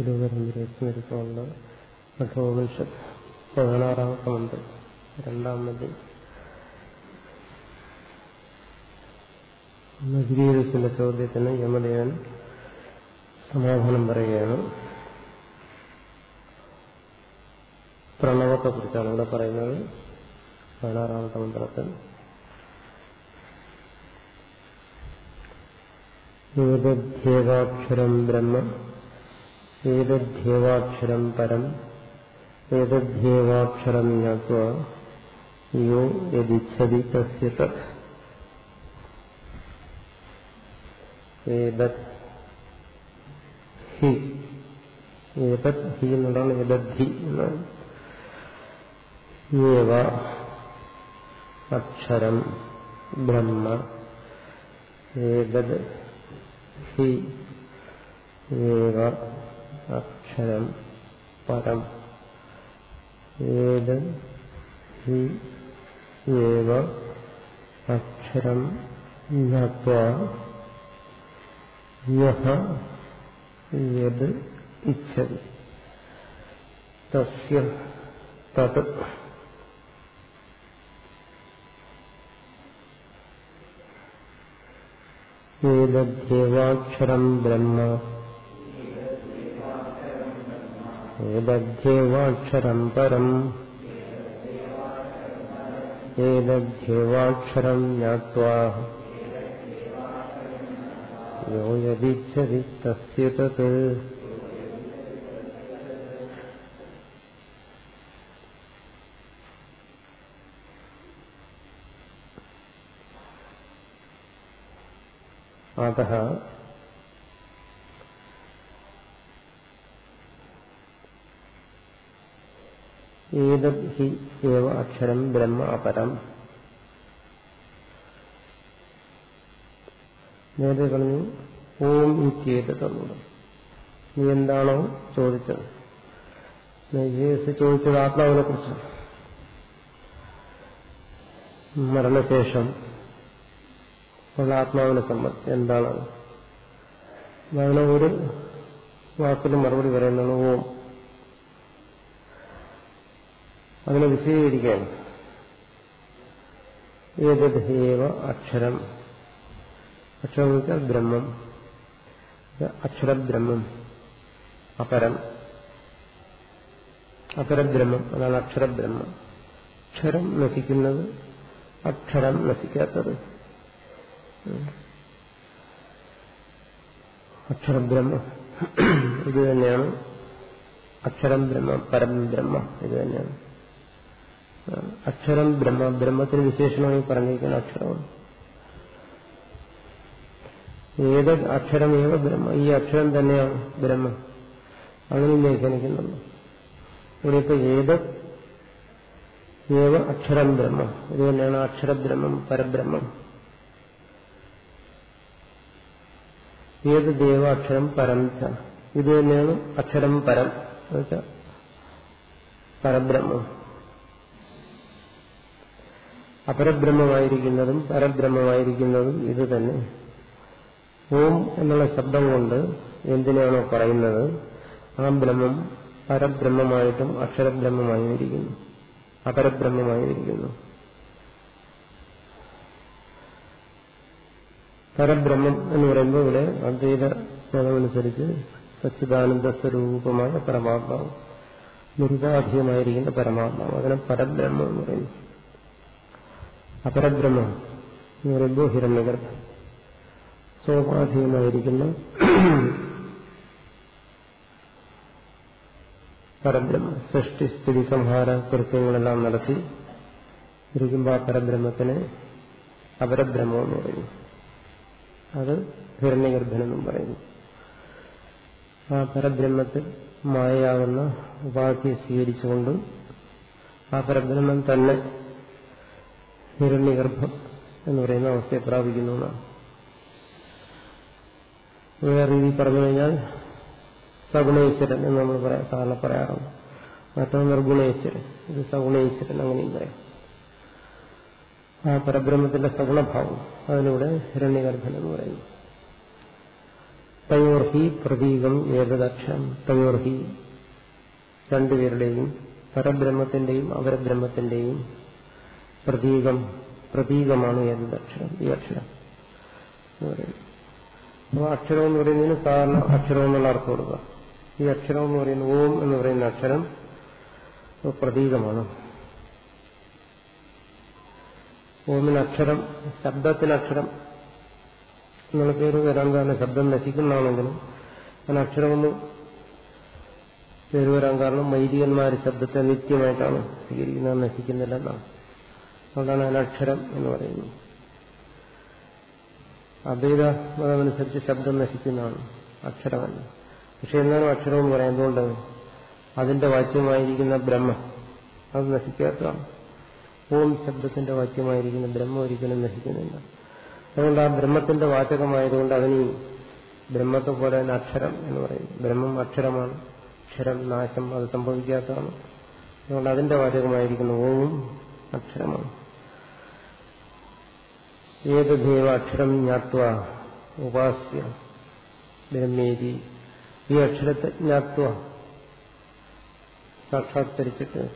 ഗുരുപരമ്പരയെ സ്മരിച്ചുകൊണ്ട് കഠോപനിഷത്ത് പതിനാറാമത്തെ മന്ത്രം രണ്ടാമത് നഗരീരസിന്റെ ചോദ്യത്തിന് യമദേവൻ സമാധാനം പറയുകയാണ്. പ്രണവത്തെ കുറിച്ചാണ് ഇവിടെ പറയുന്നത്. പതിനാറാമത്തെ മന്ത്രത്തിൽ ഏതധ്യേവാക്ഷരം ബ്രഹ്മ ഏതധ്യേവാക്ഷരം പരം ഏതധ്യേവാക്ഷരം ജ്ഞാത്വ യോ യതിച്ഛതി തസ്യ തത്. ഏതത് ഹി. ഏതത് ഹി എന്നുള്ളതാണ് ഏതദ്ധി എന്നാണ്. ഏവ അക്ഷരം ബ്രഹ്മ ഏതത് ഹി അക്ഷരം പരം ഏത്? ഹി ഏവ അക്ഷരം യത് ഇച്ഛതി തസ്യ തത്. ഏതധ്യേവാക്ഷരം ബ്രഹ്മ? ഏതധ്യേവാക്ഷരം പരം. ഏതധ്യേവാക്ഷരം ജ്ഞാത്വാ. अतः അക്ഷരം ബ്രഹ്മ അപരം. നേരത്തെ പറഞ്ഞു ഓം ഇത്യേതന്നുള്ളത് നീ എന്താണോ ചോദിച്ചത്? ചോദിച്ചത് ആത്മാവിനെ കുറിച്ച്. മരണശേഷം ഉള്ള ആത്മാവിനെ സംബന്ധിച്ച് എന്താണ്? അതിന് ഒരു വാക്കിന് മറുപടി പറയുന്നത് ഓം. അതിനെ വിശദീകരിക്കാൻ ഏതേവ അക്ഷരം. അക്ഷരം വെച്ചാൽ ബ്രഹ്മം. അക്ഷരബ്രഹ്മം. അപരം. അപരബ്രഹ്മം. അതാണ് അക്ഷരബ്രഹ്മം. അക്ഷരം നശിക്കുന്നത് അക്ഷരം നശിക്കാത്തത്. അക്ഷരബ്രഹ്മ. ഇത് തന്നെയാണ് അക്ഷരം ബ്രഹ്മം പരം ബ്രഹ്മം. ഇത് തന്നെയാണ്. അക്ഷരം ബ്രഹ്മ ബ്രഹ്മത്തിന് വിശേഷണമായി പറഞ്ഞിരിക്കുന്ന അക്ഷരമാണ്. ഏത് അക്ഷരമേവ ബ്രഹ്മ? ഈ അക്ഷരം തന്നെയാണ് ബ്രഹ്മ. അങ്ങനെ വ്യാഖ്യാനിക്കുന്നുണ്ട് ഇവിടെ ഇപ്പൊ ഏത് ഏവ അക്ഷരം ബ്രഹ്മ? ഇത് തന്നെയാണ് അക്ഷരബ്രഹ്മം പരബ്രഹ്മം. ഏത് ദേവാക്ഷരം പരം ഇത് തന്നെയാണ് അക്ഷരം പരം. പരബ്രഹ്മം. അപരബ്രഹ്മമായിരിക്കുന്നതും പരബ്രഹ്മമായിരിക്കുന്നതും ഇത് തന്നെ. ഓം എന്നുള്ള ശബ്ദം കൊണ്ട് എന്തിനാണോ പറയുന്നത്? ആ ബ്രഹ്മം പരബ്രഹ്മമായിട്ടും അക്ഷരബ്രഹ്മമായിരിക്കുന്നു. അപരബ്രഹ്മമായിരിക്കുന്നു. പരബ്രഹ്മം എന്ന് പറയുമ്പോൾ ഇവിടെ അദ്വൈത മതമനുസരിച്ച് സച്ചിദാനന്ദ സ്വരൂപമായ പരമാത്മാവ് നിരുപാധികമായിരിക്കുന്ന പരമാത്മാവ്. അതിനെ പരബ്രഹ്മം എന്ന് പറയുന്നു. അപരബ്രഹ്മം എന്ന് പറയുമ്പോൾ ഹിരണ്യഗർഭം സോപാധികമായിരിക്കുന്ന പരബ്രഹ്മ സൃഷ്ടി സ്ഥിതി സംഹാര കൃത്യങ്ങളെല്ലാം നടത്തി ഇരിക്കുമ്പോൾ ആ പരബ്രഹ്മത്തിനെ അപരബ്രഹ്മം എന്ന് പറയുന്നു. അത് ഹിരണ്യഗർഭനെന്നും പറയുന്നു. ആ പരബ്രഹ്മത്തിൽ മായയാകുന്ന ഉപാധിയെ സ്വീകരിച്ചുകൊണ്ട് ആ പരബ്രഹ്മം തന്നെ ഹിരണ്യഗർഭം എന്ന് പറയുന്ന അവസ്ഥയെ പ്രാപിക്കുന്നു എന്നാണ്. വേറെ രീതി പറഞ്ഞു കഴിഞ്ഞാൽ സഗുണേശ്വരൻ എന്ന് നമ്മൾ പറയാം സാധാരണ പറയാറുണ്ട്. മറ്റൊന്ന് നിർഗുണേശ്വരൻ. ഇത് സഗുണേശ്വരൻ അങ്ങനെയും പറയാം. ആ പരബ്രഹ്മത്തിന്റെ സഗുണഭാവം അതിലൂടെ ഹിരണ്യഗർഭൻ എന്ന് പറയുന്നു. തയോർഹി പ്രതീകം ഏകദക്ഷം തയോർഹി രണ്ടുപേരുടെയും പരബ്രഹ്മത്തിന്റെയും അപരബ്രഹ്മത്തിന്റെയും പ്രതീകം പ്രതീകമാണ് ഏതദക്ഷരം ഈ അക്ഷരം അപ്പോൾ അക്ഷരം എന്ന് പറയുന്നതിന് സാധാരണ അക്ഷരം എന്നുള്ള അർത്ഥം കൊടുക്കുക. ഈ അക്ഷരം എന്ന് പറയുന്ന ഓം എന്ന് പറയുന്ന അക്ഷരം പ്രതീകമാണ്. ഓമിന് അക്ഷരം ശബ്ദത്തിന് അക്ഷരം എന്നുള്ള പേര് വരാൻ കാരണം ശബ്ദം നശിക്കുന്നതാണെങ്കിലും അതിന് അക്ഷരമൊന്നും പേര് വരാൻ കാരണം വൈദികന്മാർ ശബ്ദത്തെ നിത്യമായിട്ടാണ് സ്വീകരിക്കുന്നത് നശിക്കുന്നില്ല എന്നാണ്. അതുകൊണ്ടാണ് അനക്ഷരം എന്ന് പറയുന്നത്. അദ്വൈത മതമനുസരിച്ച് ശബ്ദം നശിക്കുന്നതാണ് അക്ഷരമല്ല. പക്ഷെ എന്നാലും അക്ഷരം എന്ന് പറയാം അതിന്റെ വാക്യമായിരിക്കുന്ന ബ്രഹ്മം അത് നശിക്കാത്തതാണ്. ഓം ശബ്ദത്തിന്റെ വാക്യമായിരിക്കുന്ന ബ്രഹ്മം ഒരിക്കലും നശിക്കുന്നില്ല. അതുകൊണ്ട് ആ ബ്രഹ്മത്തിന്റെ വാചകമായതുകൊണ്ട് അതിന് ബ്രഹ്മത്തെ പോലെ തന്നെ അക്ഷരം എന്ന് പറയുന്നു ബ്രഹ്മം അക്ഷരമാണ്. അക്ഷരം നാശം അത് സംഭവിക്കാത്തതാണ്. അതുകൊണ്ട് അതിന്റെ വാചകമായിരിക്കുന്ന ഓവും അക്ഷരമാണ്. ഏതദേവ അക്ഷരം ജ്ഞാത്വ ഉപാസ്യ ബ്രഹ്മേരി. ഈ അക്ഷരത്തെ ജ്ഞാത്വ. സാക്ഷാത്കരിച്ചിട്ട്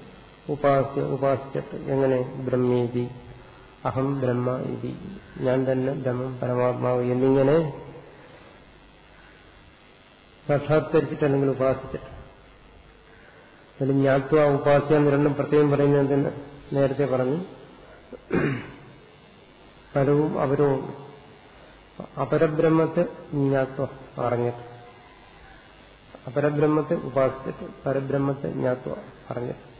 ഉപാസ്യ ഉപാസിച്ചിട്ട് എങ്ങനെ? ബ്രഹ്മേതി അഹം ബ്രഹ്മ ഇതി. ഞാൻ തന്നെ ബ്രഹ്മം പരമാത്മാവ് എന്നിങ്ങനെ സാക്ഷാത്കരിച്ചിട്ട് അല്ലെങ്കിൽ ഉപാസിച്ചിട്ട്. അതിൽ ജ്ഞാത്വ ഉപാസ്യ എന്ന് രണ്ടും പ്രത്യേകം പറയുന്നതിന് നേരത്തെ പറഞ്ഞു. പരവും അവരവും അപരബ്രഹ്മത്തെ ജ്ഞാത്വം അറിഞ്ഞിട്ട് അപരബ്രഹ്മത്തെ ഉപാസിച്ചിട്ട് പരബ്രഹ്മത്തെ ജ്ഞാത്വം അറിഞ്ഞിട്ട്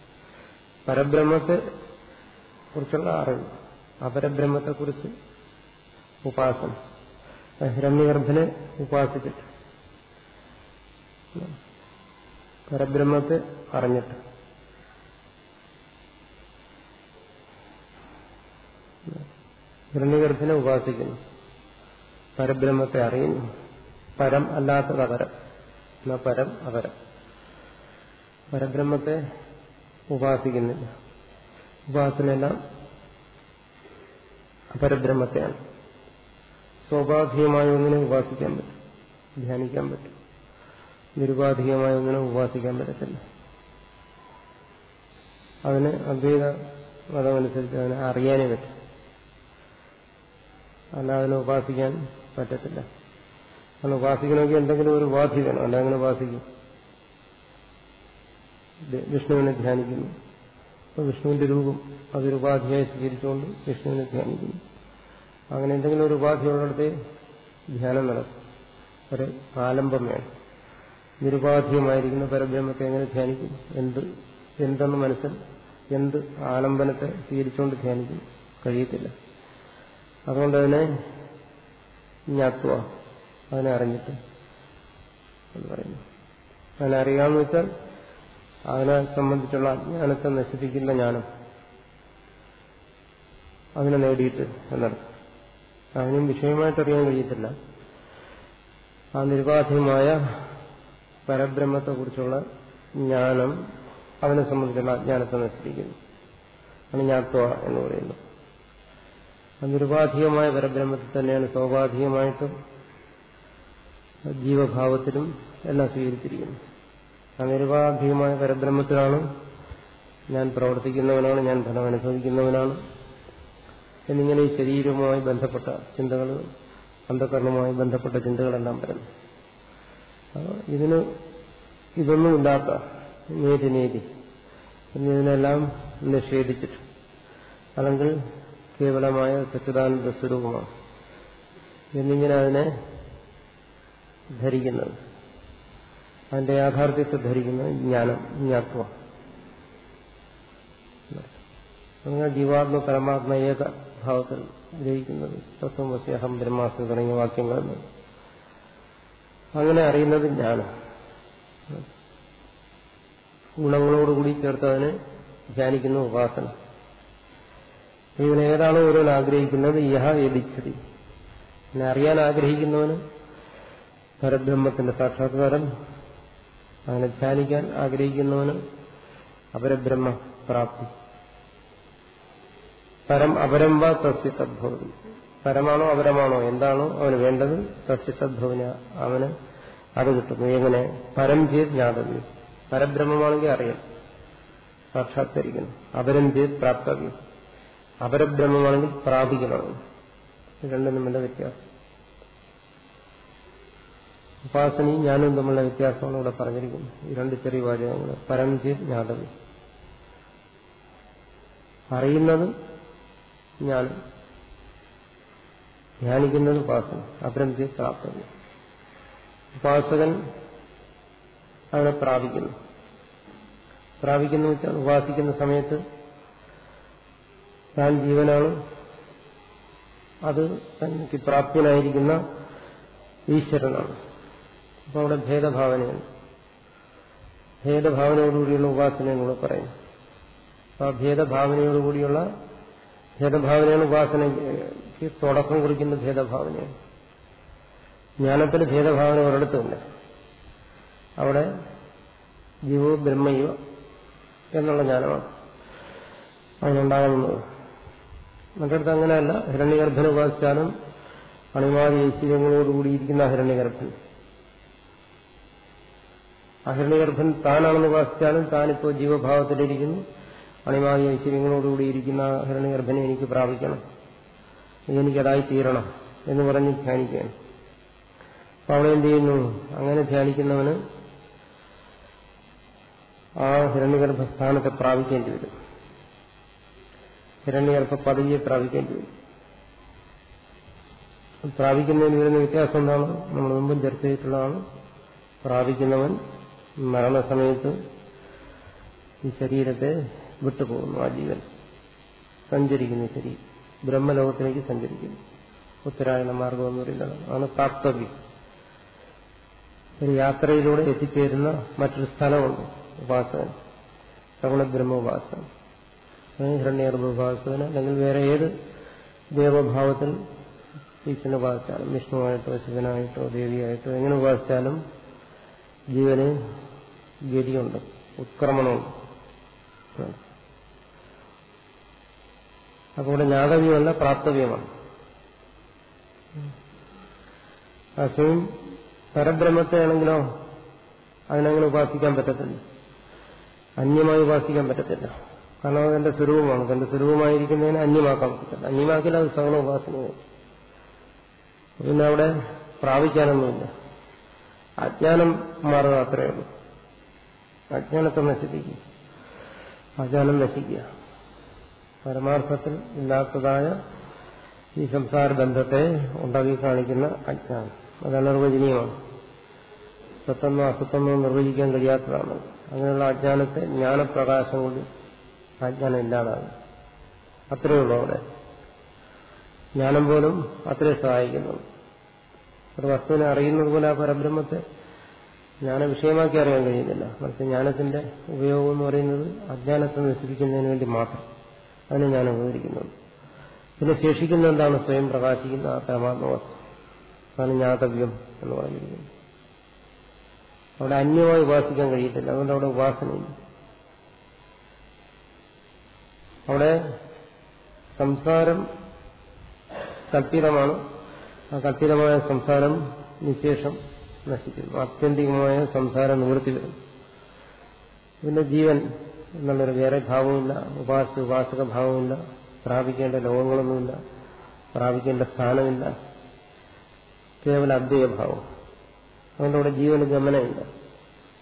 പരബ്രഹ്മത്തെ കുറിച്ചുള്ള അറിവ് അപരബ്രഹ്മത്തെക്കുറിച്ച് ഉപാസന. ഹിരണ്യഗർഭനെ ഉപാസിച്ചിട്ട്. പരബ്രഹ്മത്തെ അറിഞ്ഞിട്ട്. ഹിരണ്യഗർഭനെ ഉപാസിക്കുന്നു. പരബ്രഹ്മത്തെ അറിയുന്നു. പരം അല്ലാത്തത് അപരം. എന്നാ പരം അപരം. പരബ്രഹ്മത്തെ ഉപാസിക്കുന്നില്ല. ഉപാസനയെല്ലാം അപരബ്രഹ്മത്തെയാണ്. സ്വാഭാവികമായ ഒന്നിനെ ഉപാസിക്കാൻ പറ്റും. ധ്യാനിക്കാൻ പറ്റും. നിരുപാധികമായ ഒന്നിനെ ഉപാസിക്കാൻ പറ്റത്തില്ല. അതിന് അദ്വൈത മതമനുസരിച്ച് അതിനെ അറിയാനേ പറ്റും. അല്ല അതിനെ ഉപാസിക്കാൻ പറ്റത്തില്ല. അങ്ങനെ ഉപാസിക്കണമെങ്കിൽ എന്തെങ്കിലും ഒരു ഉപാധി വേണം. അല്ല അങ്ങനെ ഉപാസിക്കും. വിഷ്ണുവിനെ ധ്യാനിക്കുന്നു. അപ്പോൾ വിഷ്ണുവിന്റെ രൂപം അതൊരു ഉപാധിയായി സ്വീകരിച്ചുകൊണ്ട് വിഷ്ണുവിനെ ധ്യാനിക്കുന്നു. അങ്ങനെ എന്തെങ്കിലും ഒരു ഉപാധി ഉള്ളിടത്ത് ധ്യാനം നടക്കും. ഒരു ആലംബം വേണം നിരുപാധികമായിരിക്കുന്ന പരബ്രഹ്മത്തെ എങ്ങനെ ധ്യാനിക്കും? എന്ത് എന്തെന്ന് മനസ്സിൽ എന്ത് ആലംബനത്തെ സ്വീകരിച്ചുകൊണ്ട് ധ്യാനിക്കും? കഴിയത്തില്ല. അതുകൊണ്ട് തന്നെ ജ്ഞാത്വ അതിനെ അറിഞ്ഞിട്ട് എന്ന് പറയുന്നു. അതിനെ അറിയാമെന്ന് വെച്ചാൽ അതിനെ സംബന്ധിച്ചുള്ള അജ്ഞാനത്തെ നശിപ്പിക്കുന്ന ജ്ഞാനം അതിനെ നേടിയിട്ട് എന്നർത്ഥം. അതിനും വിഷയമായിട്ട് അറിയാൻ കഴിയത്തില്ല. ആ നിർബാധ്യമായ പരബ്രഹ്മത്തെക്കുറിച്ചുള്ള ജ്ഞാനം അവനെ സംബന്ധിച്ചുള്ള അജ്ഞാനത്തെ നശിപ്പിക്കുന്നു. ആണ് ജ്ഞാത്വ എന്ന് പറയുന്നത് നിരുപാധികമായ പരബ്രഹ്മത്തിൽ തന്നെയാണ് സ്വാഭാവികമായിട്ടും ജീവഭാവത്തിലും എല്ലാം സ്വീകരിച്ചിരിക്കുന്നത്. ആ നിരുപാധികമായ പരബ്രഹ്മത്തിലാണ് ഞാൻ പ്രവർത്തിക്കുന്നവനാണ് ഞാൻ ഫലം അനുഭവിക്കുന്നവനാണ് എന്നിങ്ങനെ ഈ ശരീരവുമായി ബന്ധപ്പെട്ട ചിന്തകൾ അന്ധകരണവുമായി ബന്ധപ്പെട്ട ചിന്തകളെല്ലാം വരുന്നു. ഇതിന് ഇതൊന്നുമില്ലാത്ത നേതി നേതി. ഇതിനെല്ലാം നിഷേധിച്ചിട്ട് അല്ലെങ്കിൽ കേവലമായ സച്ചിദാനന്ദ സ്വരൂപമാണ്. എന്നിങ്ങനെ അതിനെ ധരിക്കുന്നത്. അതിന്റെ യാഥാർത്ഥ്യത്തെ ധരിക്കുന്നത് ജ്ഞാനം ജ്ഞാത്വം. അങ്ങനെ ജീവാത്മ പരമാത്മ ഏക ഭാവത്തിൽ ഗ്രഹിക്കുന്നത്. തത്വമസ്യഹം ബ്രഹ്മാസ്മി തുടങ്ങിയ വാക്യങ്ങൾ അങ്ങനെ അറിയുന്നത് ജ്ഞാനം. ഗുണങ്ങളോടുകൂടി ചേർത്ത് അതിനെ ധ്യാനിക്കുന്ന ഉപാസന. ഇതിനേതാണോ ഓരോൻ ആഗ്രഹിക്കുന്നത്. യഹ എതിച്ചതി എന്നെ അറിയാൻ ആഗ്രഹിക്കുന്നവന് പരബ്രഹ്മത്തിന്റെ സാക്ഷാത്കാരം. അങ്ങനെ ധ്യാനിക്കാൻ ആഗ്രഹിക്കുന്നവന് അപരബ്രഹ്മ പ്രാപ്തി. പരം അപരം വാ തസ്യ തദ്ഭവതി. പരമാണോ അപരമാണോ എന്താണോ അവന് വേണ്ടത് തസ്യ തദ്ഭവന അവന് അത് കിട്ടുന്നു. എങ്ങനെ? പരം ചെയ്ത് ജ്ഞാതവ്യം. പരബ്രഹ്മമാണെങ്കിൽ അറിയാം. സാക്ഷാത്കരിക്കുന്നു. അപരം ചെയ്ത് പ്രാപ്തവ്യം. അപരബ്രഹ്മമാണെങ്കിൽ പ്രാപിക്കണം. രണ്ടും തമ്മിലെ വ്യത്യാസം. ഉപാസനയും ഞാനും തമ്മിലുള്ള വ്യത്യാസമാണ് ഇവിടെ പറഞ്ഞിരിക്കുന്നത്. ഈ രണ്ട് ചെറിയ വാചകങ്ങൾ. പരം ചെയ്ത് ജ്ഞാതവ്യം അറിയുന്നത് ജ്ഞാനം ധ്യാനിക്കുന്നത് ഉപാസന. അപരം ചെയ്ത് പ്രാപ്തവ്യം ഉപാസകൻ അവനെ പ്രാപിക്കുന്നു. പ്രാപിക്കുന്നു വെച്ചാൽ ഉപാസിക്കുന്ന സമയത്ത് താൻ ജീവനാണ്. അത് തനിക്ക് പ്രാപ്തനായിരിക്കുന്ന ഈശ്വരനാണ്. അപ്പോൾ അവിടെ ഭേദഭാവനയാണ്. ഭേദഭാവനയോടുകൂടിയുള്ള ഉപാസനയും കൂടെ പറയും. ആ ഭേദഭാവനയോടുകൂടിയുള്ള ഭേദഭാവനയാണ് ഉപാസനയ്ക്ക് തുടക്കം കുറിക്കുന്ന ഭേദഭാവനയാണ്. ജ്ഞാനത്തിൽ ഭേദഭാവന ഒരിടത്തുമില്ല അവിടെ ജീവോ ബ്രഹ്മയോ എന്നുള്ള ജ്ഞാനമാണ്. അതിനുണ്ടാകുന്നത്. മറ്റടുത്ത് അങ്ങനെയല്ല. ഹിരണ്യഗർഭന ഉപാസിച്ചാലും അണിമാതി ഐശ്വര്യങ്ങളോടുകൂടിയിരിക്കുന്ന ഹിരണ്യഗർഭൻ. ആ ഹിരണ്യഗർഭൻ താനാണെന്ന് ഉപാസിച്ചാലും താനിപ്പോ ജീവഭാവത്തിലിരിക്കുന്നു. അണിമാതി ഐശ്വര്യങ്ങളോടുകൂടിയിരിക്കുന്ന ഹിരണ്യഗർഭനെ എനിക്ക് പ്രാപിക്കണം. എനിക്കതായി തീരണം എന്ന് പറഞ്ഞ് ധ്യാനിക്കുകയാണ്. അപ്പൊ അവിടെ എന്ത് ചെയ്യുന്നു? അങ്ങനെ ധ്യാനിക്കുന്നവന് ആ ഹിരണ്യഗർഭസ്ഥാനത്തെ പ്രാപിക്കേണ്ടി വരും. ഹിരണ്യഗർഭ പദവിയെ പ്രാപിക്കേണ്ടി വരും. പ്രാപിക്കുന്നതിന് വരുന്ന വ്യത്യാസം എന്താണ്? നമ്മൾ മുമ്പും ചർച്ച ചെയ്തിട്ടുള്ളതാണ്. പ്രാപിക്കുന്നവൻ മരണസമയത്ത് ഈ ശരീരത്തെ വിട്ടുപോകുന്നു ആ ജീവൻ. സഞ്ചരിക്കുന്നു ശരീരം. ബ്രഹ്മലോകത്തിലേക്ക് സഞ്ചരിക്കുന്നു. ഉത്തരായണ മാർഗം എന്ന് പറയുന്നത് ആണ് പ്രാപ്തവ്യം. ഒരു യാത്രയിലൂടെ എത്തിച്ചേരുന്ന മറ്റൊരു സ്ഥലമുണ്ട് ഉപാസകൻ. ശ്രവണബ്രഹ്മ ബ്രഹ്മ ഉപാസന ഹിരണ്യഗർഭ ഉപാസകൻ അല്ലെങ്കിൽ വേറെ ഏത് ദേവഭാവത്തിൽ ഈശ്വരനെ ഉപാസിച്ചാലും വിഷ്ണുവായിട്ടോ ശിവനായിട്ടോ ദേവിയായിട്ടോ എങ്ങനെ ഉപാസിച്ചാലും ജീവന് ഗതിയുണ്ട് ഉത്ക്രമണമുണ്ട് അപ്പോൾ ഇവിടെ ജ്ഞാതവ്യമല്ല പ്രാപ്തവ്യമാണ്. അസുഖം പരബ്രഹ്മത്തെ ആണെങ്കിലോ അതിനങ്ങനെ ഉപാസിക്കാൻ പറ്റത്തില്ല. അന്യമായി ഉപാസിക്കാൻ പറ്റത്തില്ല. കാരണം അത് തന്റെ സ്വരൂപമാണ്. തന്റെ സ്വരൂപമായിരിക്കുന്നതിന് അന്യമാക്കാൻ പറ്റത്തില്ല അന്യമാക്കില്ല അത് സകല ഉപാസനയാണ് പിന്നെ അവിടെ പ്രാപിക്കാനൊന്നുമില്ല. അജ്ഞാനം മാറുക അത്രയേ ഉള്ളൂ. അജ്ഞാനത്തെ നശിപ്പിക്കുക അജ്ഞാനം നശിക്കുക. പരമാർത്ഥത്തിൽ ഇല്ലാത്തതായ ഈ സംസാര ബന്ധത്തെ ഉണ്ടാക്കി കാണിക്കുന്ന അജ്ഞാനം. അത് അനിർവചനീയമാണ് സത്തന്നോ അസത്തന്നോ നിർവചിക്കാൻ കഴിയാത്തതാണ്. അങ്ങനെയുള്ള അജ്ഞാനത്തെ ജ്ഞാനപ്രകാശം കൊണ്ട് അജ്ഞാനം ഇല്ലാതാകും അത്രയേ ഉള്ളൂ അവിടെ. ജ്ഞാനം പോലും അത്രയും സഹായിക്കുന്നു. ഒരു വസ്തുവിനെ അറിയുന്നത് പോലെ ആ പരബ്രഹ്മത്തെ ജ്ഞാന വിഷയമാക്കി അറിയാൻ കഴിയുന്നില്ല. മറിച്ച് ജ്ഞാനത്തിന്റെ ഉപയോഗം എന്ന് പറയുന്നത് അജ്ഞാനത്തെ നശിപ്പിക്കുന്നതിന് വേണ്ടി മാത്രം അതിനെ ഞാൻ ഉപകരിക്കുന്നത് പിന്നെ ശേഷിക്കുന്ന എന്താണ്? സ്വയം പ്രകാശിക്കുന്ന ആ പരമാത്മവസ്തു അതാണ് ജ്ഞാതവ്യം എന്ന് പറഞ്ഞിരിക്കുന്നത്. അവിടെ അന്യമായി ഉപാസിക്കാൻ കഴിയത്തില്ല. അതുകൊണ്ട് അവിടെ ഉപാസനയില്ല. അവിടെ സംസാരം കല്പിതമാണ് ആ കല്പിതമായ സംസാരം നിശേഷം നശിക്കുന്നു. ആത്യന്തികമായ സംസാരം നിവൃത്തി വരും. പിന്നെ ജീവൻ എന്നുള്ളൊരു വേറെ ഭാവമില്ല ഉപാസ ഉപാസക ഭാവമില്ല പ്രാപിക്കേണ്ട ലോകങ്ങളൊന്നുമില്ല. പ്രാപിക്കേണ്ട സ്ഥാനമില്ല. കേവല അദ്വൈതഭാവം അവന്റെ അവിടെ ജീവന് ഗമനമില്ല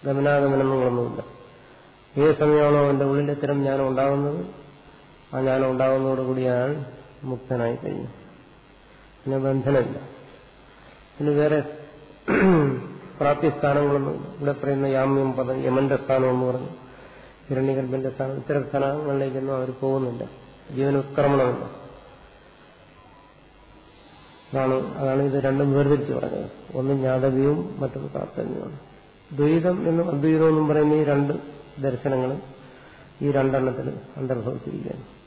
ഗമനാഗമനങ്ങളൊന്നുമില്ല. ഏത് സമയമാണോ അവന്റെ ഉള്ളിൽ ഇത്തരം ഉണ്ടാകുന്നത്? ആ ജ്ഞാനം ഉണ്ടാകുന്നതോടുകൂടി അയാൾ മുക്തനായി കഴിഞ്ഞു. പിന്നെ ബന്ധനമില്ല. പിന്നെ വേറെ പ്രാപ്തിസ്ഥാനങ്ങളൊന്നും ഇവിടെ പറയുന്ന യാമ്യം പദം യമന്റെ സ്ഥാനം എന്ന് പറഞ്ഞു. ഹിരണ്യഗർഭന്റെ സ്ഥാനം ഇത്തരം സ്ഥാനങ്ങളിലേക്കൊന്നും അവർ പോകുന്നില്ല. ജീവൻ ഉത്ക്രമണമില്ല അതാണ് അതാണ് ഇത് രണ്ടും വേർതിരിച്ച് പറഞ്ഞത്. ഒന്ന് ജ്ഞാതവ്യവും മറ്റൊന്ന് പ്രാപ്തവ്യവുമാണ്. ദ്വൈതം എന്നും അദ്വൈതം എന്നും പറയുന്ന ഈ രണ്ട് ദർശനങ്ങളും ഈ രണ്ടെണ്ണത്തിൽ അന്തർഭവിച്ചിരിക്കുകയാണ്.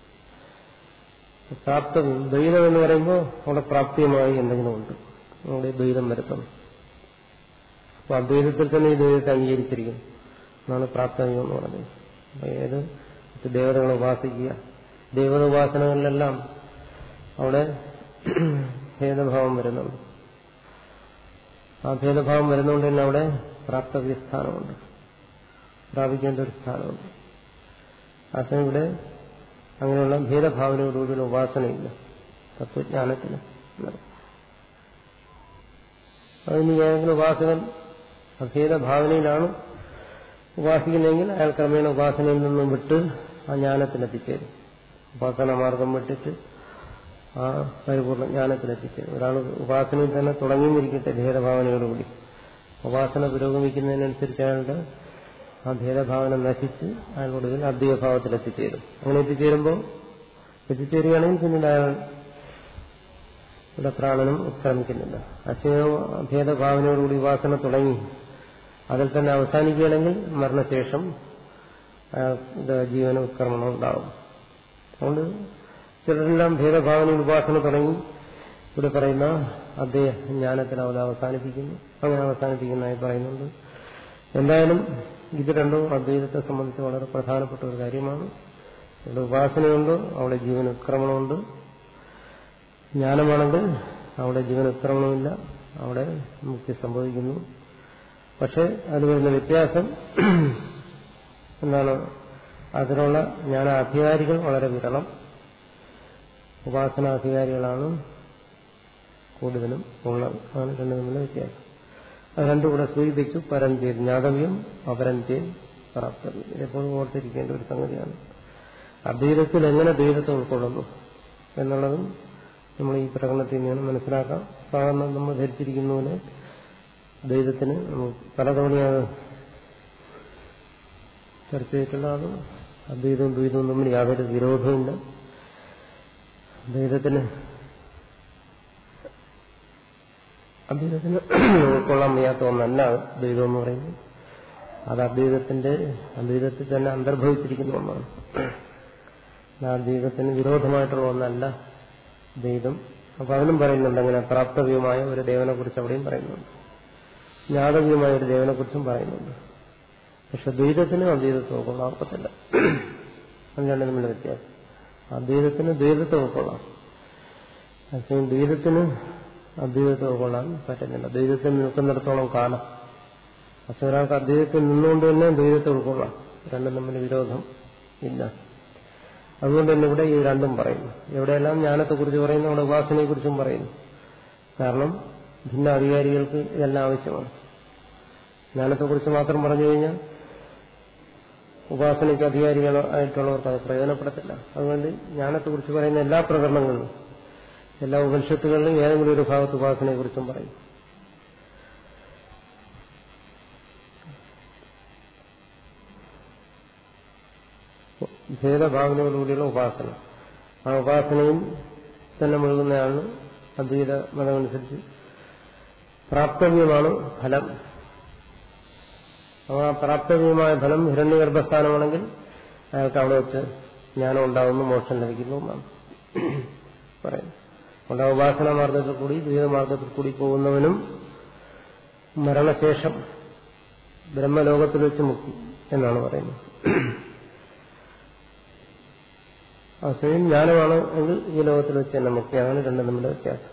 പ്രാപ്തവ്യം ദ്വൈതം എന്ന് പറയുമ്പോൾ അവിടെ പ്രാപ്തിയമായി എന്തെങ്കിലും ഉണ്ട്. അവിടെ ദ്വൈതം വരുത്തണം. അപ്പൊ അദ്വൈതത്തിൽ തന്നെ ഈ ദ്വൈതത്തെ അംഗീകരിച്ചിരിക്കുന്നു. എന്നാണ് പ്രാപ്തവ്യം എന്ന് പറഞ്ഞത് അപ്പൊ ഏത്? ദേവതകളെ ഉപാസിക്കുക. ദേവത ഉപാസനകളിലെല്ലാം അവിടെ ഭേദഭാവം വരുന്നുണ്ട്. ആ ഭേദഭാവം വരുന്നതുകൊണ്ട് തന്നെ അവിടെ പ്രാപ്തവ്യ സ്ഥാനമുണ്ട് പ്രാപിക്കേണ്ട ഒരു സ്ഥാനമുണ്ട്. അതിവിടെ അങ്ങനെയുള്ള ഭേദഭാവനയോടുകൂടിയുള്ള ഉപാസനയില്ല. തത്വജ്ഞാനത്തിന്. അതിന് ഏതെങ്കിലും ഉപാസകൻ അഭേദഭാവനയിലാണ് ഉപാസിക്കുന്നതെങ്കിൽ അയാൾ ക്രമേണ ഉപാസനയിൽ നിന്നും വിട്ട് ആ ജ്ഞാനത്തിലെത്തിച്ചേരും. ഉപാസന മാർഗം വിട്ടിട്ട് ആ പരിപൂർണ ജ്ഞാനത്തിലെത്തിച്ചേരും. ഒരാൾ ഉപാസനയിൽ തന്നെ തുടങ്ങിയിരിക്കട്ടെ ഭേദഭാവനയോടുകൂടി. ഉപാസന പുരോഗമിക്കുന്നതിനനുസരിച്ച് അയാളുടെ ആ ഭേദഭാവന നശിച്ച് അയാളൊടുവിൽ അദ്വൈതഭാവത്തിൽ എത്തിച്ചേരും. അങ്ങനെ എത്തിച്ചേരുമ്പോൾ എത്തിച്ചേരുകയാണെങ്കിൽ പിന്നീട് അയാൾ ഇവിടെ പ്രാണനും ഉത്ക്രമിക്കുന്നില്ല. അശ്വ ഭേദഭാവനയോടുകൂടി ഉപാസന തുടങ്ങി. അതിൽ തന്നെ അവസാനിക്കുകയാണെങ്കിൽ മരണശേഷം ജീവന ഉത്ക്രമണം ഉണ്ടാവും അതുകൊണ്ട് ചിലരെല്ലാം ഭേദഭാവനയിൽ ഉപാസന തുടങ്ങി. ഇവിടെ പറയുന്ന അദ്ദേഹം ജ്ഞാനത്തിൽ അവരെ അവസാനിപ്പിക്കുന്നു. അങ്ങനെ അവസാനിപ്പിക്കുന്നതായി പറയുന്നുണ്ട്. എന്തായാലും ഇത് രണ്ടും അദ്വൈതത്തെ സംബന്ധിച്ച് വളരെ പ്രധാനപ്പെട്ട ഒരു കാര്യമാണ്. അവിടെ ഉപാസനയുണ്ട് അവിടെ ജീവനുക്രമണമുണ്ട്. ജ്ഞാനമാണെങ്കിൽ അവിടെ ജീവനുക്രമണമില്ല അവിടെ മുക്തി സംഭവിക്കുന്നു. പക്ഷെ അത് വരുന്ന വ്യത്യാസം എന്താണ് അതിനുള്ള ജ്ഞാനാധികാരികൾ വളരെ വിരളം. ഉപാസനാധികാരികളാണ് കൂടുതലും ഉള്ളത് ആണ് രണ്ടു തമ്മിലുള്ള വ്യത്യാസം. അത് രണ്ടും കൂടെ സൂചിപ്പിച്ചു പരം ചെയ്ത് ജ്ഞാതവ്യം അപരം ചെയ്ത് പ്രാപ്തവ്യം. ഇതെപ്പോഴും ഓർത്തിരിക്കേണ്ട ഒരു സംഗതിയാണ്. അദ്വൈതത്തിൽ എങ്ങനെ ദ്വൈതത്തെ ഉൾക്കൊള്ളുന്നു എന്നുള്ളതും നമ്മൾ ഈ പ്രകടനത്തിൽ നിന്ന് മനസ്സിലാക്കാം. സാധാരണ നമ്മൾ ധരിച്ചിരിക്കുന്ന പോലെ ദ്വൈതത്തിന് പലതവണയാണ് ചർച്ച ചെയ്തിട്ടുള്ളതാണ് അദ്വൈതവും ദ്വൈതവും തമ്മിൽ യാതൊരു വിരോധവുമില്ല. ദ്വൈതത്തിന് അദ്വൈതത്തിന് ഉൾക്കൊള്ളാൻ വയ്യാത്ത ഒന്നല്ല ദ്വൈതം എന്ന് പറയുന്നത്. അത് അദ്വൈതത്തിന്റെ അദ്വൈതത്തിൽ തന്നെ അന്തർഭവിച്ചിരിക്കുന്ന ഒന്നാണ്. അദ്വൈതത്തിന് വിരോധമായിട്ടുള്ള ഒന്നല്ല ദ്വൈതം അപ്പൊ അതിനും പറയുന്നുണ്ട് അങ്ങനെ പ്രാപ്തവ്യമായ ഒരു ദേവനെ കുറിച്ച് അവിടെയും പറയുന്നുണ്ട്. ജ്ഞാതവ്യമായ ഒരു ദേവനെ കുറിച്ചും പറയുന്നുണ്ട്. പക്ഷെ ദ്വൈതത്തിനും അദ്വൈതത്തെ ഉൾക്കൊള്ളാൻ അർപ്പത്തില്ല അതിനാണ് നമ്മുടെ വ്യത്യാസം. അദ്വൈതത്തിന് ദ്വൈതത്തെ ഉൾക്കൊള്ളാം. ദ്വൈതത്തിന് അദ്വൈതത്തെ ഉൾക്കൊള്ളാൻ പറ്റുന്നില്ല. ദൈവത്തെ നിൽക്കുന്നിടത്തോളം കാലം പക്ഷെ ഒരാൾക്ക് അദ്വൈതത്തിൽ നിന്നുകൊണ്ട് തന്നെ ദൈവത്തെ ഉൾക്കൊള്ളാം. രണ്ടും തമ്മിൽ വിരോധം ഇല്ല. അതുകൊണ്ട് തന്നെ ഇവിടെ ഈ രണ്ടും പറയുന്നു. എവിടെയെല്ലാം ജ്ഞാനത്തെക്കുറിച്ച് പറയുന്നു അവിടെ ഉപാസനയെക്കുറിച്ചും പറയുന്നു. കാരണം ഭിന്ന അധികാരികൾക്ക് ഇതെല്ലാം ആവശ്യമാണ്. ജ്ഞാനത്തെക്കുറിച്ച് മാത്രം പറഞ്ഞു കഴിഞ്ഞാൽ ഉപാസനയ്ക്ക് അധികാരികളായിട്ടുള്ളവർക്ക് അത് പ്രയോജനപ്പെടത്തില്ല. അതുകൊണ്ട് ജ്ഞാനത്തെക്കുറിച്ച് പറയുന്ന എല്ലാ പ്രകടനങ്ങളിലും എല്ലാ ഉപനിഷത്തുകളിലും ഏതെങ്കിലും ഒരു ഭാഗത്ത് ഉപാസനയെക്കുറിച്ചും പറയും. ഭേദഭാവനയോടുകൂടിയുള്ള ഉപാസന. ആ ഉപാസനയും തന്നെ മുഴുകുന്നതാണ് അദ്വൈത മതമനുസരിച്ച് പ്രാപ്തവ്യമാണ് ഫലം. ആ പ്രാപ്തവ്യമായ ഫലം ഹിരണ്യഗർഭസ്ഥാനമാണെങ്കിൽ അയാൾക്ക് അവിടെ വെച്ച് ജ്ഞാനം ഉണ്ടാകുന്നു മോക്ഷം ലഭിക്കുന്നു എന്നാണ് പറയുന്നത്. അതുകൊണ്ട് ഉപാസന മാർഗത്തിൽ കൂടി ദ്വൈതമാർഗത്തിൽ കൂടി പോകുന്നവനും മരണശേഷം ബ്രഹ്മലോകത്തിൽ വെച്ച് മുക്തി എന്നാണ് പറയുന്നത്. അവസ്ഥയും ജ്ഞാനമാണ് എങ്കിൽ ഈ ലോകത്തിൽ വെച്ച് തന്നെ മുക്തിയാണ് രണ്ടും തമ്മിലെ വ്യത്യാസം.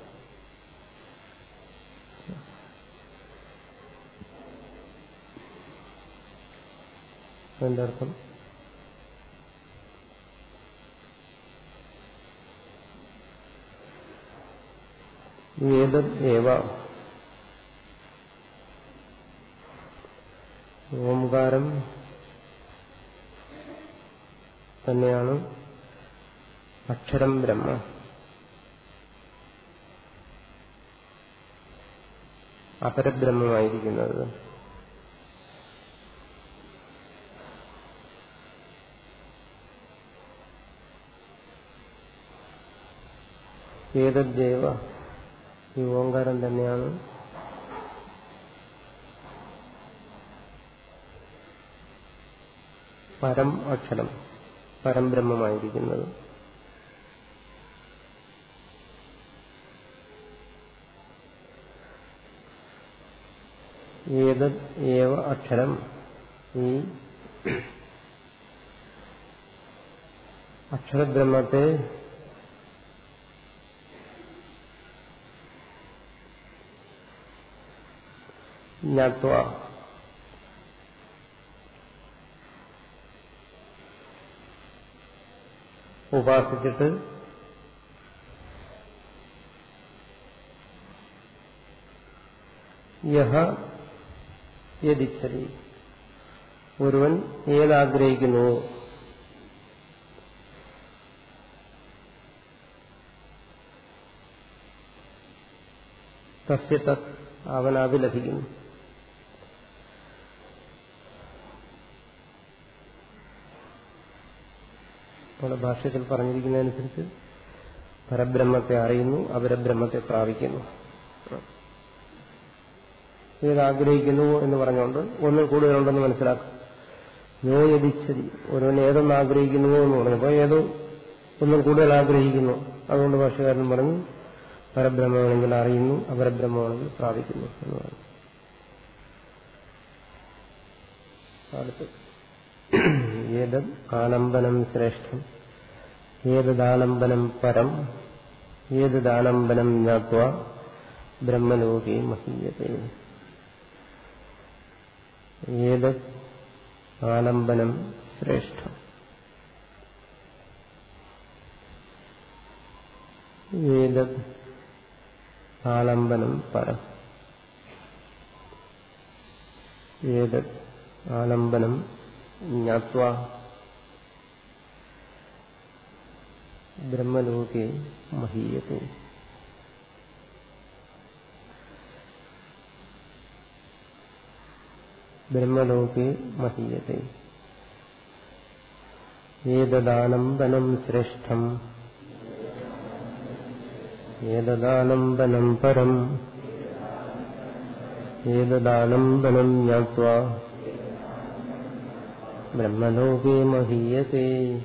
അതിന്റെ അർത്ഥം ഏതത് ഏവ. ഓംകാരം തന്നെയാണ് അക്ഷരം ബ്രഹ്മ. അപരബ്രഹ്മമായിരിക്കുന്നത്. ഏതദ്ദേവ ഈ ഓങ്കാരം തന്നെയാണ്. പരം അക്ഷരം പരംബ്രഹ്മമായിരിക്കുന്നത് ഏതത് ഏവ അക്ഷരം ഈ അക്ഷരബ്രഹ്മത്തെ ജ്ഞാത്വ ഉപാസിച്ചിട്ട് യഹ യതിച്ചതി ഒരുവൻ ഏതാഗ്രഹിക്കുന്നുവോ തസ്യ തത് അവൻ അത് ലഭിക്കുന്നു. നമ്മുടെ ഭാഷ്യത്തിൽ പറഞ്ഞിരിക്കുന്നതനുസരിച്ച് പരബ്രഹ്മത്തെ അറിയുന്നു അപരബ്രഹ്മത്തെ പ്രാപിക്കുന്നു. ഇത് ആഗ്രഹിക്കുന്നു എന്ന് പറഞ്ഞുകൊണ്ട് ഒന്നിൽ കൂടുതലുണ്ടെന്ന് മനസ്സിലാക്കും. നോ യതിച്ചതി. ഒരുവൻ ഏതൊന്ന് ആഗ്രഹിക്കുന്നു എന്ന് പറഞ്ഞപ്പോൾ ഏതോ ഒന്നും കൂടുതൽ ആഗ്രഹിക്കുന്നു. അതുകൊണ്ട് ഭാഷകാരൻ പറഞ്ഞു പരബ്രഹ്മമാണെങ്കിൽ അറിയുന്നു അപരബ്രഹ്മമാണെങ്കിൽ പ്രാപിക്കുന്നു എന്ന് പറഞ്ഞു. അടുത്ത്. ഏതത് ആലംബനം ശ്രേഷ്ഠം? ഏതദാലംബനം പരം? ഏതദാലംബനം ജ്ഞാത്വ? ബ്രഹ്മലോകേ മഹീയത്തെ ഏത് ആലംബനം ശ്രേഷ്ഠം? ഏത് ആലംബനം പരം? ഏത് ആലംബനം ജ്ഞാത്വ ബ്രഹ്മലോകെ മഹീയത്തെ ബ്രഹ്മലോകെ മഹീയത്തെ ഏതദാനന്ദനം ശ്രേഷ്ഠം ഏതദാനന്ദനം പരം ഏതദാനന്ദനം ജ്ഞാത്വ ബ്രഹ്മലോകേ മഹീയസേ.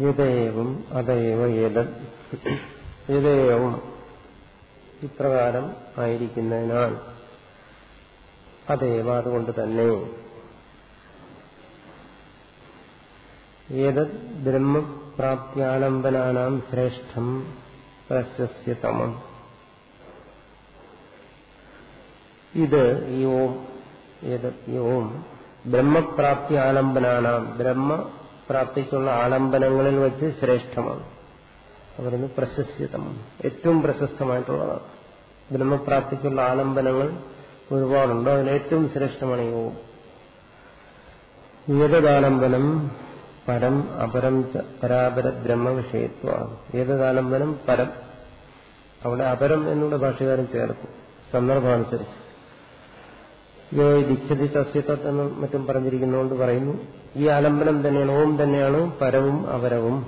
യഥേവം അതേവ ഏതത് യഥേവം ഇപ്രകാരം ആയിരിക്കുന്നതിനാൽ അതേവ അതുകൊണ്ട് തന്നെ. ഏതത് ബ്രഹ്മപ്രാപ്തിയാലംബനാം ശ്രേഷ്ഠം പ്രശസ്യതമം ഇത് ഈ ഓം ഏതത് ഈ ഓം ബ്രഹ്മപ്രാപ്തി ആലംബനാണ്. ബ്രഹ്മപ്രാപ്തിക്കുള്ള ആലംബനങ്ങളിൽ വെച്ച് ശ്രേഷ്ഠമാണ്. അവരുന്ന് പ്രശസ്തം ഏറ്റവും പ്രശസ്തമായിട്ടുള്ളതാണ്. ബ്രഹ്മപ്രാപ്തിക്കുള്ള ആലംബനങ്ങൾ ഒരുപാടുണ്ട്. അതിൽ ഏറ്റവും ശ്രേഷ്ഠമാണ് യോഗം. ഏതദാലംബനം പരം അപരം പരാപര ബ്രഹ്മവിഷയത്വ ഏതദാലംബനം പരം. അവിടെ അപരം എന്നുള്ള ഭാഷകാരൻ ചേർക്കും. സന്ദർഭമനുസരിച്ച് യോ ദിക്ഷതി തസ്യത്തത് എന്നും മറ്റും പറഞ്ഞിരിക്കുന്നതുകൊണ്ട് പറയുന്നു. ഈ ആലംബനം തന്നെയാണ് ഓം തന്നെയാണ് പരവും അപരവും.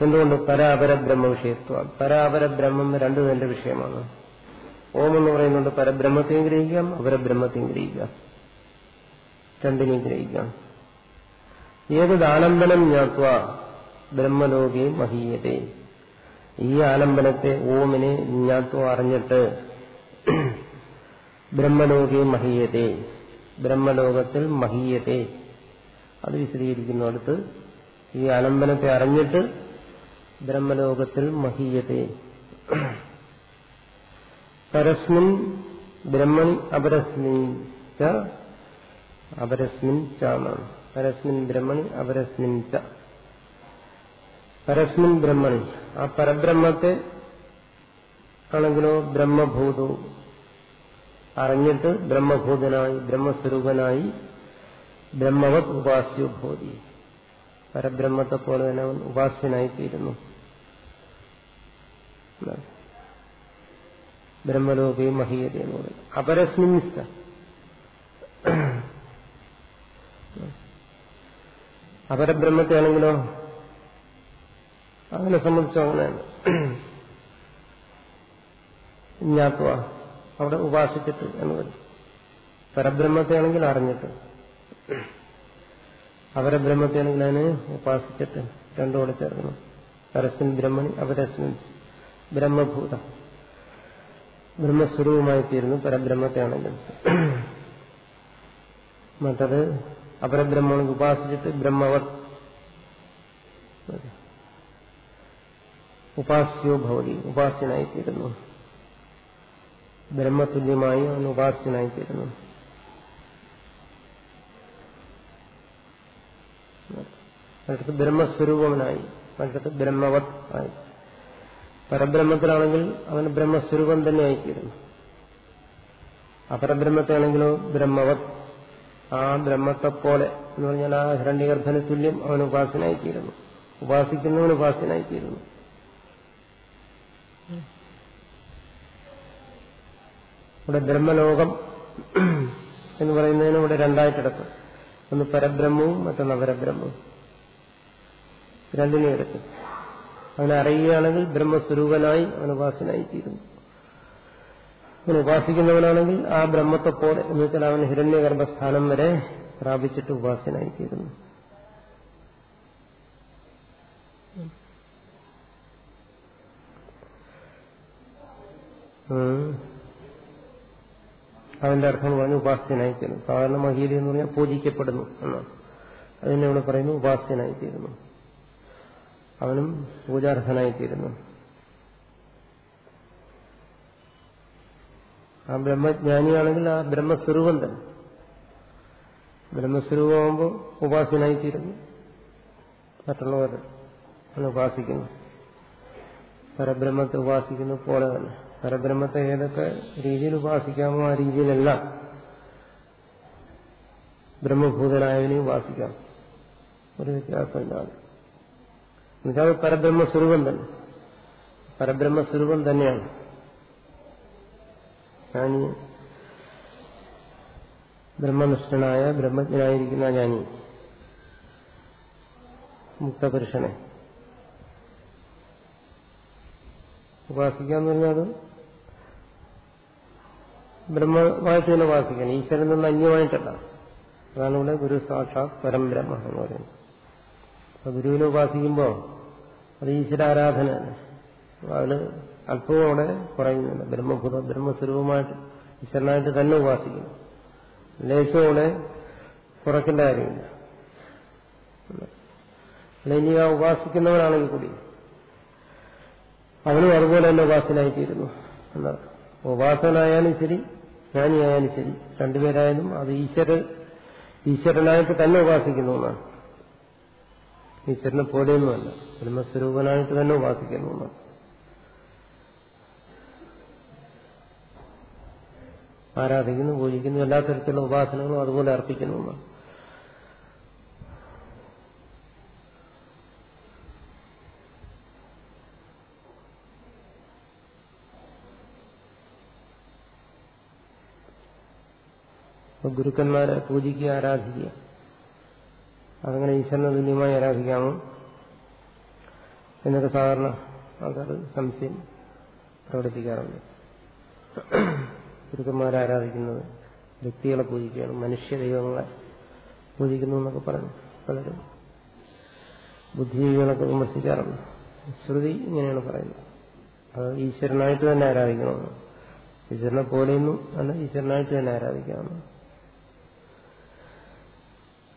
എന്തുകൊണ്ട്? പരാപര ബ്രഹ്മവിഷയത്വ പരാപര ബ്രഹ്മം രണ്ടു തന്റെ വിഷയമാണ്. ഓം എന്ന് പറയുന്നുണ്ട് പരബ്രഹ്മത്തെയും ഗ്രഹിക്കാം അപരബ്രഹ്മത്തെയും ഗ്രഹിക്കാം. രണ്ടിനെയും ഗ്രഹിക്കാം. ഏത് ആലംബനം ഞാത്വ ബ്രഹ്മലോകെ മഹീയതേ. ഈ ആലംബനത്തെ ഓമിനെ ഞാത്വ അറിഞ്ഞിട്ട് ബ്രഹ്മലോകെ മഹീയതേ. ബ്രഹ്മലോകത്തിൽ മഹീയതേ. അത് വിശദീകരിക്കുന്നു അടുത്ത് ഈ ആലംബനത്തെ അറിഞ്ഞിട്ട് ബ്രഹ്മലോകത്തിൽ മഹീയതേ. പരസ്മിൻ ബ്രഹ്മൻ അപരസ്മിൻ ച അപരസ്മിൻ പരസ്മിൻ ബ്രഹ്മണി അപരസ്മിൻ ച. പരസ്മിൻ ബ്രഹ്മണി ആ പരബ്രഹ്മത്തെ ആണെങ്കിലോ ബ്രഹ്മഭൂതവും അറിഞ്ഞിട്ട് ബ്രഹ്മഭൂതനായി ബ്രഹ്മസ്വരൂപനായി ബ്രഹ്മവത് ഉപാസ്യഭൂതി പരബ്രഹ്മത്തെ പോലെ തന്നെ അവൻ ഉപാസ്യനായിത്തീരുന്നു. ബ്രഹ്മലോകയും മഹീയത എന്ന് പറയും അപരസ്മിൻ അപരബ്രഹ്മത്തെ ആണെങ്കിലോ അങ്ങനെ സംബന്ധിച്ചോ അങ്ങനെയാണ്. ജ്ഞാത്വ അവിടെ ഉപാസിച്ചിട്ട് എന്ന് പറയും പരബ്രഹ്മത്തെ ആണെങ്കിൽ അറിഞ്ഞിട്ട്. ആണെങ്കിൽ അതിനെ ഉപാസിച്ചിട്ട് രണ്ടോടെ ചേർക്കണം. പരസ്മിൻ ബ്രഹ്മണി അപരസ്മിൻ ബ്രഹ്മഭൂത. ബ്രഹ്മസ്വരൂപമായി തീരുന്നു പരബ്രഹ്മത്തെ ആണെങ്കിൽ മറ്റത് അപരബ്രഹ്മണെങ്കിൽ ഉപാസിച്ചിട്ട് ബ്രഹ്മവത്. ഉപാസ്യോ ഭവതി ഉപാസ്യനായി തീരുന്നു ബ്രഹ്മതുല്യമായി അവൻ ഉപാസ്യനായിത്തീരുന്നു അടുത്ത് ബ്രഹ്മസ്വരൂപവനായി മറ്റത്ത് ബ്രഹ്മവത് ആയി. പരബ്രഹ്മത്തിലാണെങ്കിൽ അവൻ ബ്രഹ്മസ്വരൂപം തന്നെ ആയിത്തീരുന്നു. അപരബ്രഹ്മത്തിലാണെങ്കിലോ ബ്രഹ്മവത്. ആ ബ്രഹ്മത്തെ പോലെ എന്ന് പറഞ്ഞാൽ ആ ഹിരണ്യഗർഭന തുല്യം അവൻ ഉപാസനായിത്തീരുന്നു. ഉപാസിക്കുന്നവൻ ഉപാസനായിത്തീരുന്നു. ഇവിടെ ബ്രഹ്മലോകം എന്ന് പറയുന്നതിന് ഇവിടെ രണ്ടായിട്ടെടുക്കും ഒന്ന് പരബ്രഹ്മവും മറ്റൊന്ന് അപരബ്രഹ്മവും. രണ്ടിനെ എടുക്കും. അവനെ അറിയുകയാണെങ്കിൽ ബ്രഹ്മസ്വരൂപനായി അവൻ ഉപാസനായി തീരുന്നു അവൻ ഉപാസിക്കുന്നവനാണെങ്കിൽ ആ ബ്രഹ്മത്തെ പോലെ എന്ന് വെച്ചാൽ അവൻ ഹിരണ്യഗർഭസ്ഥാനം വരെ പ്രാപിച്ചിട്ട് ഉപാസനായി തീരുന്നു അതിന്റെ അർത്ഥം പറഞ്ഞു ഉപാസ്യനായിത്തീരുന്നു സാധാരണ മഹീലി എന്ന് പറഞ്ഞാൽ പൂജിക്കപ്പെടുന്നു എന്നാണ്. അതിനെ ഇവിടെ പറയുന്നു ഉപാസ്യനായിത്തീരുന്നു അവനും പൂജാർഹനായിത്തീരുന്നു ആ ബ്രഹ്മജ്ഞാനിയാണെങ്കിൽ ആ ബ്രഹ്മസ്വരൂപം തന്നെ. ബ്രഹ്മസ്വരൂപമാകുമ്പോൾ ഉപാസ്യനായിത്തീരുന്നു മറ്റുള്ളവർ അവനെ ഉപാസിക്കുന്നു. പരബ്രഹ്മത്തെ ഉപാസിക്കുന്ന പോലെ തന്നെ. പരബ്രഹ്മത്തെ ഏതൊക്കെ രീതിയിൽ ഉപാസിക്കാമോ ആ രീതിയിലെല്ലാം ബ്രഹ്മഭൂതനായവനെ ഉപാസിക്കാം. ഒരു വ്യത്യാസമില്ലാതെ. എന്നുവെച്ചാൽ പരബ്രഹ്മസ്വരൂപം തന്നെ. പരബ്രഹ്മസ്വരൂപം തന്നെയാണ്. ഞാൻ ബ്രഹ്മനിഷ്ഠനായ ബ്രഹ്മജ്ഞനായിരിക്കുന്ന ഞാൻ മുക്തപുരുഷനെ. ഉപാസിക്കാന്ന് പറഞ്ഞാൽ അത് ബ്രഹ്മമായിട്ട് തന്നെ ഉപാസിക്കണം ഈശ്വരൻ നിന്ന് അന്യമായിട്ടല്ല. അതാണ് ഇവിടെ ഗുരു സാക്ഷാത് പരംബ്രഹ്മ എന്ന് പറയുന്നത്. അപ്പൊ ഗുരുവിനെ ഉപാസിക്കുമ്പോൾ അത് ഈശ്വരാരാധന അതിൽ അല്പവും അവിടെ പറയുന്നുണ്ട് ബ്രഹ്മഭൂത ബ്രഹ്മസ്വരൂപമായിട്ട് ഈശ്വരനായിട്ട് തന്നെ ഉപാസിക്കുന്നു. ലേശവും അവിടെ കുറയ്ക്കേണ്ട കാര്യമില്ല. അല്ല ഇനി ആ ഉപാസിക്കുന്നവനാണെങ്കിൽ കൂടി അവനും അതുപോലെ തന്നെ ഉപാസനായിത്തീരുന്നു. എന്നാണ് ഉപാസനായാലും ശരി ജ്ഞാനിയായാലും ശരി രണ്ടുപേരായാലും അത് ഈശ്വര ഈശ്വരനായിട്ട് തന്നെ ഉപാസിക്കുന്നു എന്നാണ്. ഈശ്വരനെ പോലെയൊന്നുമല്ല ബ്രഹ്മസ്വരൂപനായിട്ട് തന്നെ ഉപാസിക്കുന്നു എന്നാണ്. ആരാധിക്കുന്നു പൂജിക്കുന്നു എല്ലാ തരത്തിലുള്ള ഉപാസനകളും അതുപോലെ അർപ്പിക്കുന്നു എന്നാണ്. ഗുരുക്കന്മാരെ പൂജിക്കുക ആരാധിക്കുക അതങ്ങനെ ഈശ്വരനെ തുല്യമായി ആരാധിക്കാമോ? എന്നൊക്കെ സാധാരണ ആൾക്കാർ സംശയം പ്രകടിപ്പിക്കാറുണ്ട്. ഗുരുക്കന്മാരെ ആരാധിക്കുന്നത് വ്യക്തികളെ പൂജിക്കുകയാണ് മനുഷ്യ ദൈവങ്ങളെ പൂജിക്കുന്നു എന്നൊക്കെ പറഞ്ഞു പലരും ബുദ്ധിജീവികളൊക്കെ വിമർശിക്കാറുണ്ട്. ശ്രുതി ഇങ്ങനെയാണ് പറയുന്നത്. അത് ഈശ്വരനായിട്ട് തന്നെ ആരാധിക്കണമെന്ന്. ഈശ്വരനെ പോലെയൊന്നും അല്ല ഈശ്വരനായിട്ട് തന്നെ ആരാധിക്കാമെന്ന്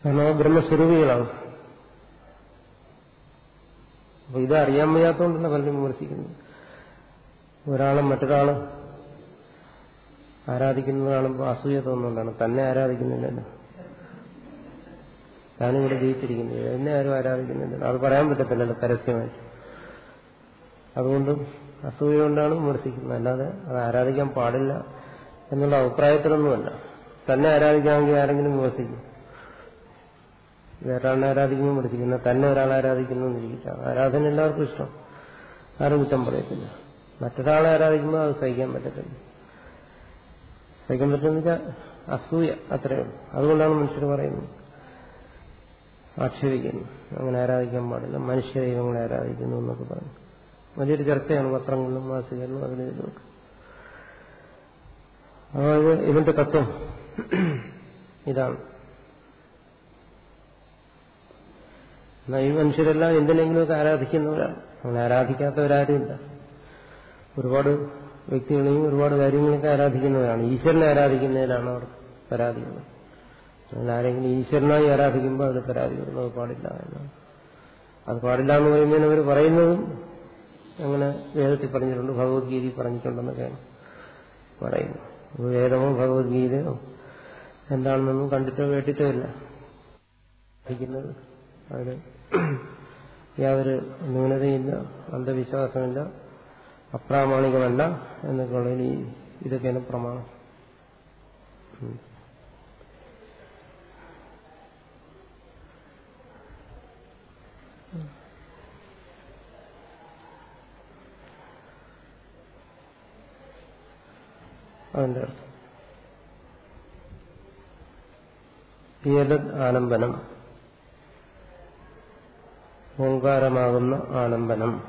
കാരണം ബ്രഹ്മസ്വരൂപികളാണ് അപ്പൊ ഇത് അറിയാൻ വയ്യാത്തതുകൊണ്ടല്ല പലരും വിമർശിക്കുന്നത്. ഒരാളെ മറ്റൊരാൾ ആരാധിക്കുന്നത് കാണുമ്പോൾ അസൂയ തോന്നുന്നതാണ്. തന്നെ ആരാധിക്കുന്നില്ലല്ലോ. ഞാനിവിടെ ജീവിച്ചിരിക്കുന്നത് എന്നെ ആരും ആരാധിക്കുന്നില്ല അത് പറയാൻ പറ്റത്തില്ലല്ലോ പരസ്യമായി അതുകൊണ്ട് അസൂയ കൊണ്ടാണ് വിമർശിക്കുന്നത്. അല്ലാതെ അത് ആരാധിക്കാൻ പാടില്ല എന്നുള്ള അഭിപ്രായത്തിലൊന്നുമല്ല. തന്നെ ആരാധിക്കാമെങ്കിൽ ആരെങ്കിലും വിമർശിക്കും. വേറൊരാളെ ആരാധിക്കുമ്പോൾ പഠിച്ചിരിക്കുന്ന തന്നെ ഒരാളെ ആരാധിക്കുന്നു എന്നിരിക്കാം ആരാധന എല്ലാവർക്കും ഇഷ്ടം. ആരും കുറ്റം പറയത്തില്ല. മറ്റൊരാളെ ആരാധിക്കുമ്പോൾ അത് സഹിക്കാൻ പറ്റത്തില്ല. സഹിക്കാൻ പറ്റുന്ന അസൂയ അത്രയേ ഉള്ളൂ. അതുകൊണ്ടാണ് മനുഷ്യർ പറയുന്നത്. ആക്ഷേപിക്കുന്നു. അങ്ങനെ ആരാധിക്കാൻ പാടില്ല. മനുഷ്യ ദൈവങ്ങളെ ആരാധിക്കുന്നു എന്നൊക്കെ പറഞ്ഞു. വലിയൊരു ചർച്ചയാണ് പത്രങ്ങളിലും മാസികകളിലും അതിലും അതായത് ഇവന്റെ തത്വം ഇതാണ്. ഈ മനുഷ്യരെല്ലാം എന്തിനെങ്കിലുമൊക്കെ ആരാധിക്കുന്നവരാണ്. അങ്ങനെ ആരാധിക്കാത്തവരാരുമില്ല. ഒരുപാട് വ്യക്തികളെയും ഒരുപാട് കാര്യങ്ങളൊക്കെ ആരാധിക്കുന്നവരാണ്. ഈശ്വരനെ ആരാധിക്കുന്നതിലാണ് അവർ പരാതികൾ അങ്ങനെ ആരെങ്കിലും ഈശ്വരനായി ആരാധിക്കുമ്പോൾ അതിൽ പരാതി വരുന്നത് പാടില്ല എന്നാണ്. അത് പാടില്ല എന്ന് പറയുന്നതിന് അവർ പറയുന്നതും അങ്ങനെ വേദത്തിൽ പറഞ്ഞിട്ടുണ്ട് ഭഗവത്ഗീതയിൽ പറഞ്ഞിട്ടുണ്ടെന്നൊക്കെയാണ് പറയുന്നു. വേദമോ ഭഗവത്ഗീതയോ എന്താണെന്നൊന്നും കണ്ടിട്ടോ കേട്ടിട്ടോ ഇല്ല. അവർ അതിന് യാതൊരു ന്യൂനതയില്ല അന്ധവിശ്വാസമില്ല അപ്രാമാണികമല്ല എന്നൊക്കെയുള്ളതിന് ഈ ഇതൊക്കെയാണ് പ്രമാണം. അതിന്റെ അർത്ഥം. ആലംബനം? ഓങ്കാരമാകുന്ന ആലംബനം.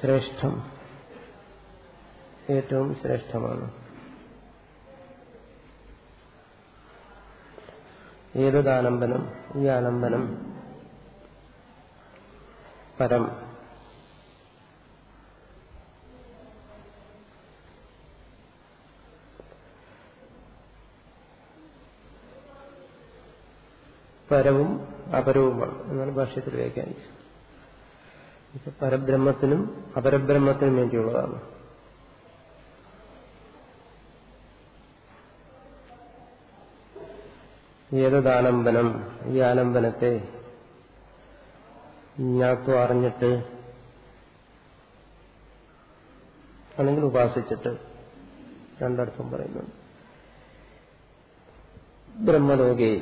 ശ്രേഷ്ഠം. ഏറ്റവും ശ്രേഷ്ഠമാണ്. ഏതത് ആലംബനം? ഈ ആലംബനം പരം. പരവും അപരവുമാണ് എന്നാണ് ഭാഷയത്തിൽ വ്യാഖ്യാനിച്ചത്. ഇത് പരബ്രഹ്മത്തിനും അപരബ്രഹ്മത്തിനും വേണ്ടിയുള്ളതാണ്. ഏതദാലംബനം ഈ ആലംബനത്തെ ജ്ഞാത്വം അറിഞ്ഞിട്ട് അല്ലെങ്കിൽ ഉപാസിച്ചിട്ട് രണ്ടർത്ഥം പറയുന്നുണ്ട്. ബ്രഹ്മലോകേ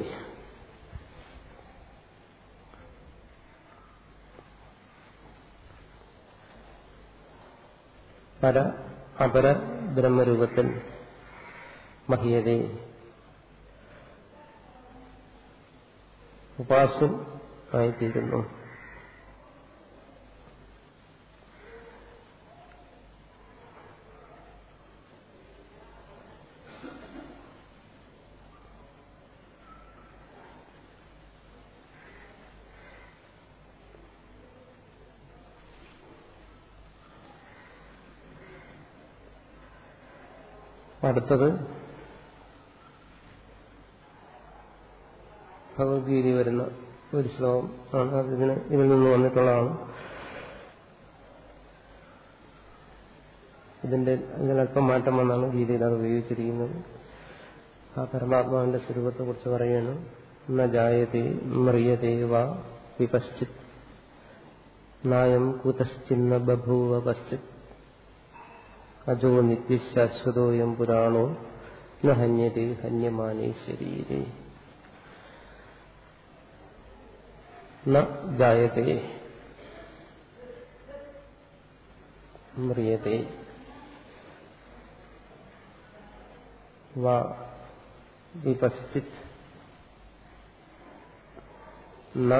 പര അപര ബ്രഹ്മരൂപത്തിൽ മഹിയതേ. ഉപാസം ആയിത്തീരുന്നു. അടുത്തത് ഭഗവത്ഗീതി വരുന്ന ഒരു ശ്ലോകം ആണ്. അത് ഇതിന് ഇതിൽ നിന്ന് വന്നിട്ടുള്ളതാണ്. ഇതിന്റെ ഇതിനൽപ്പം മാറ്റം വന്നാണ് ഗീതയിൽ അത് ഉപയോഗിച്ചിരിക്കുന്നത്. ആ പരമാത്മാവിന്റെ സ്വരൂപത്തെ കുറിച്ച് പറയുകയാണ് ന ജായതേ മ്രിയതേ വിപശ്ചിത്. നായം കുതശ്ചിന്ന ബഭൂവ പശ്ചിത്. അജോ നിത്യശാശ്വതോയം പുരാണോ? ന ഹന്യതേ ഹന്യമാനേ ശരീരേ. ന വാ ന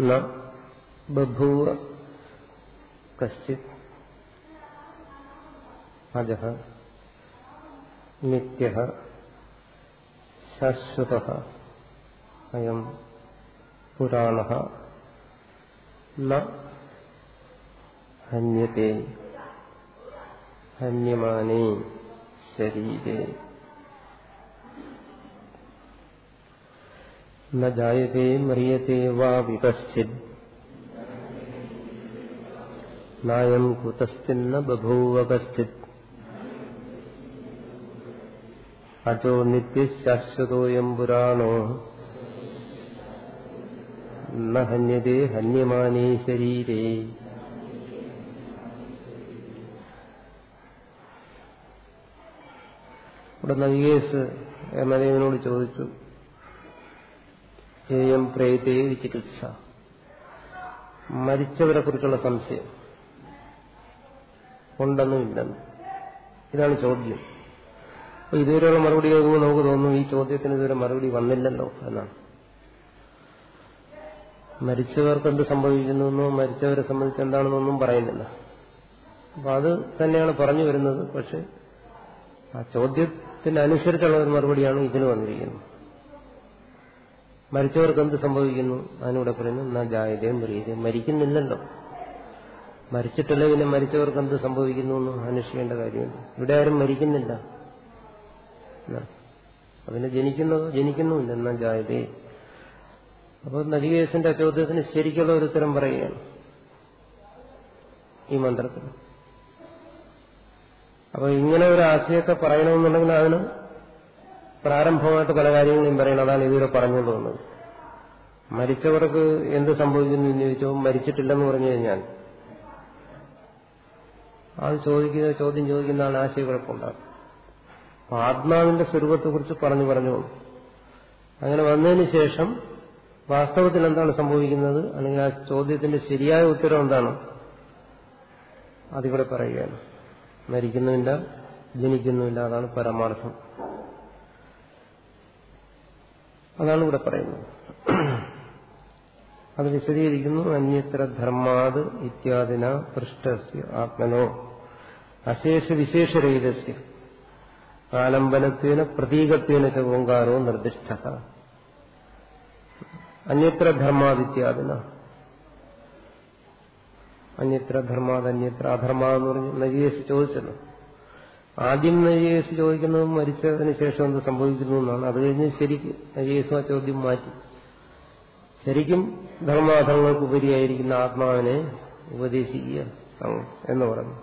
ന ബഭൂവ കശ്ചിത് അജ നിത്യ ശാശ്വത അയം പുരാണ ഹന്യത്തെ ഹന്യമാനേ ശരീരേ ന ജായത്തെ മ്രിയത്തെ വാ വിപശ്ചിത് നായം കുതസ്തിന്ന ബഭൂവ കശ്ചിത് അജോ നിത്യശാശ്വതോയം പുരാണോ ന ഹന്യതേ ഹന്യമാനേ ശരീരേ. ഇവിടെ നവികേസ് യമദേവനോട് ചോദിച്ചു ഏയം പ്രേതേ വിചികിത്സ? മരിച്ചവരെ കുറിച്ചുള്ള സംശയം. ഉണ്ടെന്നും ഇല്ലെന്നും ഇതാണ് ചോദ്യം. അപ്പൊ ഇതുവരെയുള്ള മറുപടി കേൾക്കുമ്പോൾ നമുക്ക് തോന്നുന്നു ഈ ചോദ്യത്തിന് ഇതുവരെ മറുപടി വന്നില്ലല്ലോ എന്നാണ്. മരിച്ചവർക്ക് എന്ത് സംഭവിക്കുന്നുവെന്നോ മരിച്ചവരെ സംബന്ധിച്ച് എന്താണെന്നൊന്നും പറയുന്നില്ല. അപ്പൊ അത് തന്നെയാണ് പറഞ്ഞു വരുന്നത്. പക്ഷെ ആ ചോദ്യത്തിനനുസരിച്ചുള്ള ഒരു മറുപടിയാണ് ഇതിന് വന്നിരിക്കുന്നത്. മരിച്ചവർക്ക് എന്ത് സംഭവിക്കുന്നു? അതിനൂടെ പറയുന്നു എന്നാ ജായതയും മരിക്കുന്നില്ലല്ലോ. മരിച്ചിട്ടല്ല പിന്നെ മരിച്ചവർക്ക് എന്ത് സംഭവിക്കുന്നു എന്ന് അന്വേഷിക്കേണ്ട കാര്യമില്ല. ഇവിടെ ആരും മരിക്കുന്നില്ല. അതിന് ജനിക്കുന്നതോ ജനിക്കുന്നുമില്ല എന്നാ ജായതേ. അപ്പോൾ നദികേശന്റെ ചോദ്യത്തിന് ശരിക്കുള്ള ഒരു ഉത്തരം പറയുകയാണ് ഈ മന്ത്രത്തിൽ. അപ്പൊ ഇങ്ങനെ ഒരു ആശയത്തെ പറയണമെന്നുണ്ടെങ്കിൽ അതിന് പ്രാരംഭമായിട്ട് പല കാര്യങ്ങളും പറയണം. അതാണ് ഇതുവരെ പറഞ്ഞുകൊണ്ട് വന്നത് മരിച്ചവർക്ക് എന്ത് സംഭവിക്കുന്നു എന്ന് ചോദിച്ചോ മരിച്ചിട്ടില്ലെന്ന് പറഞ്ഞു കഴിഞ്ഞാൽ അത് ചോദിക്കുന്ന ചോദ്യം ചോദിക്കുന്ന ആൾ ആശയക്കുഴപ്പമുണ്ടാകും അപ്പൊ ആത്മാവിന്റെ സ്വരൂപത്തെക്കുറിച്ച് പറഞ്ഞു പറഞ്ഞു അങ്ങനെ വന്നതിന് ശേഷം വാസ്തവത്തിൽ എന്താണ് സംഭവിക്കുന്നത്? അല്ലെങ്കിൽ ആ ചോദ്യത്തിന്റെ ശരിയായ ഉത്തരം എന്താണ്? അതിവിടെ പറയുകയാണ്. മരിക്കുന്നുമില്ല ജനിക്കുന്നുമില്ല അതാണ് പരമാർത്ഥം. അതാണ് ഇവിടെ പറയുന്നത്. അത് വിശദീകരിക്കുന്നു അന്യത്ര ധർമാത് ഇത്യാദിന പൃഷ്ടസ്യ ആത്മനോ. അശേഷ വിശേഷരഹിതസ്യ ആലംബനത്വേന പ്രതീകത്വേന ച ഓങ്കാരോ നിർദ്ദിഷ്ട അന്യത്ര ധർമാദിത്യാദിന അന്യത്ര ധർമാത് അന്യത്ര അധർമാന്ന് പറഞ്ഞ് നജിയേസ് ചോദിച്ചല്ലോ. ആദ്യം നജിയേസ് ചോദിക്കുന്നത് മരിച്ചതിന് ശേഷം എന്ത് സംഭവിക്കുന്നു എന്നാണ്. അത് കഴിഞ്ഞ് ശരിക്കും നജിയേസ് ആ ചോദ്യം മാറ്റി. ശരിക്കും ധർമാധർമ്മങ്ങൾക്ക് ഉപരിയായിരിക്കുന്ന ആത്മാവിനെ ഉപദേശിക്കുക എന്ന് പറഞ്ഞു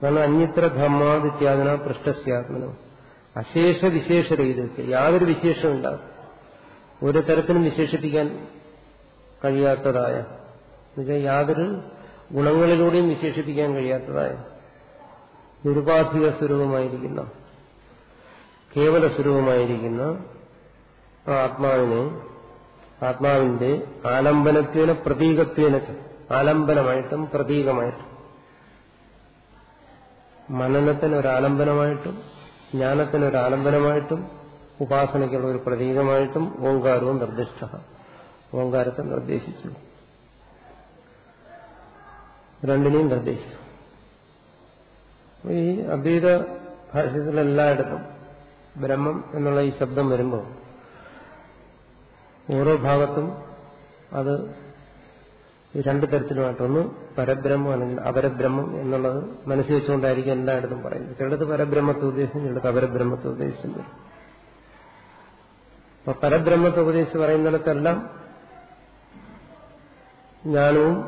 കാരണം അന്യത്ര ധർമാദിത്യാദിന പൃഷ്ടസ്യാത്മന അശേഷ വിശേഷ രീതിച്ച് യാതൊരു വിശേഷമുണ്ടാകും ഒരു തരത്തിലും വിശേഷിപ്പിക്കാൻ കഴിയാത്തതായ യാതൊരു ഗുണങ്ങളിലൂടെയും വിശേഷിപ്പിക്കാൻ കഴിയാത്തതായ നിരുപാധിക സ്വരൂപമായിരിക്കുന്ന കേവല സ്വരൂപമായിരിക്കുന്ന ആത്മാവിനെ ആത്മാവിന്റെ ആലംബനത്വേന പ്രതീകത്വേന ആലംബനമായിട്ടും പ്രതീകമായിട്ടും. മനനത്തിന് ഒരു ആലംബനമായിട്ടും ജ്ഞാനത്തിന് ഒരു ആലംബനമായിട്ടും ഉപാസനയ്ക്കുള്ള ഒരു പ്രതീകമായിട്ടും ഓങ്കാരവും നിർദ്ദിഷ്ട. ഓങ്കാരത്തെ നിർദ്ദേശിച്ചു. രണ്ടിനെയും നിർദ്ദേശിച്ചു. ഈ അദ്വൈത ഭാഷ്യത്തിലെല്ലായിടത്തും ബ്രഹ്മം എന്നുള്ള ഈ ശബ്ദം വരുമ്പോൾ ഓരോ ഭാഗത്തും അത് രണ്ട് തരത്തിലുമായിട്ട്. ഒന്ന് പരബ്രഹ്മം അല്ലെങ്കിൽ അപരബ്രഹ്മം എന്നുള്ളത് മനസ്സിൽ വെച്ചുകൊണ്ടായിരിക്കും എല്ലായിടത്തും പറയുന്നത്. ചിലടത്ത് പരബ്രഹ്മത്തെ ഉദ്ദേശിച്ചും ചിലടത്ത് അപരബ്രഹ്മത്തെ ഉദ്ദേശിച്ചു അപ്പൊ പരബ്രഹ്മത്തെ ഉപദേശിച്ച് പറയുന്നിടത്തെല്ലാം ജ്ഞാനവും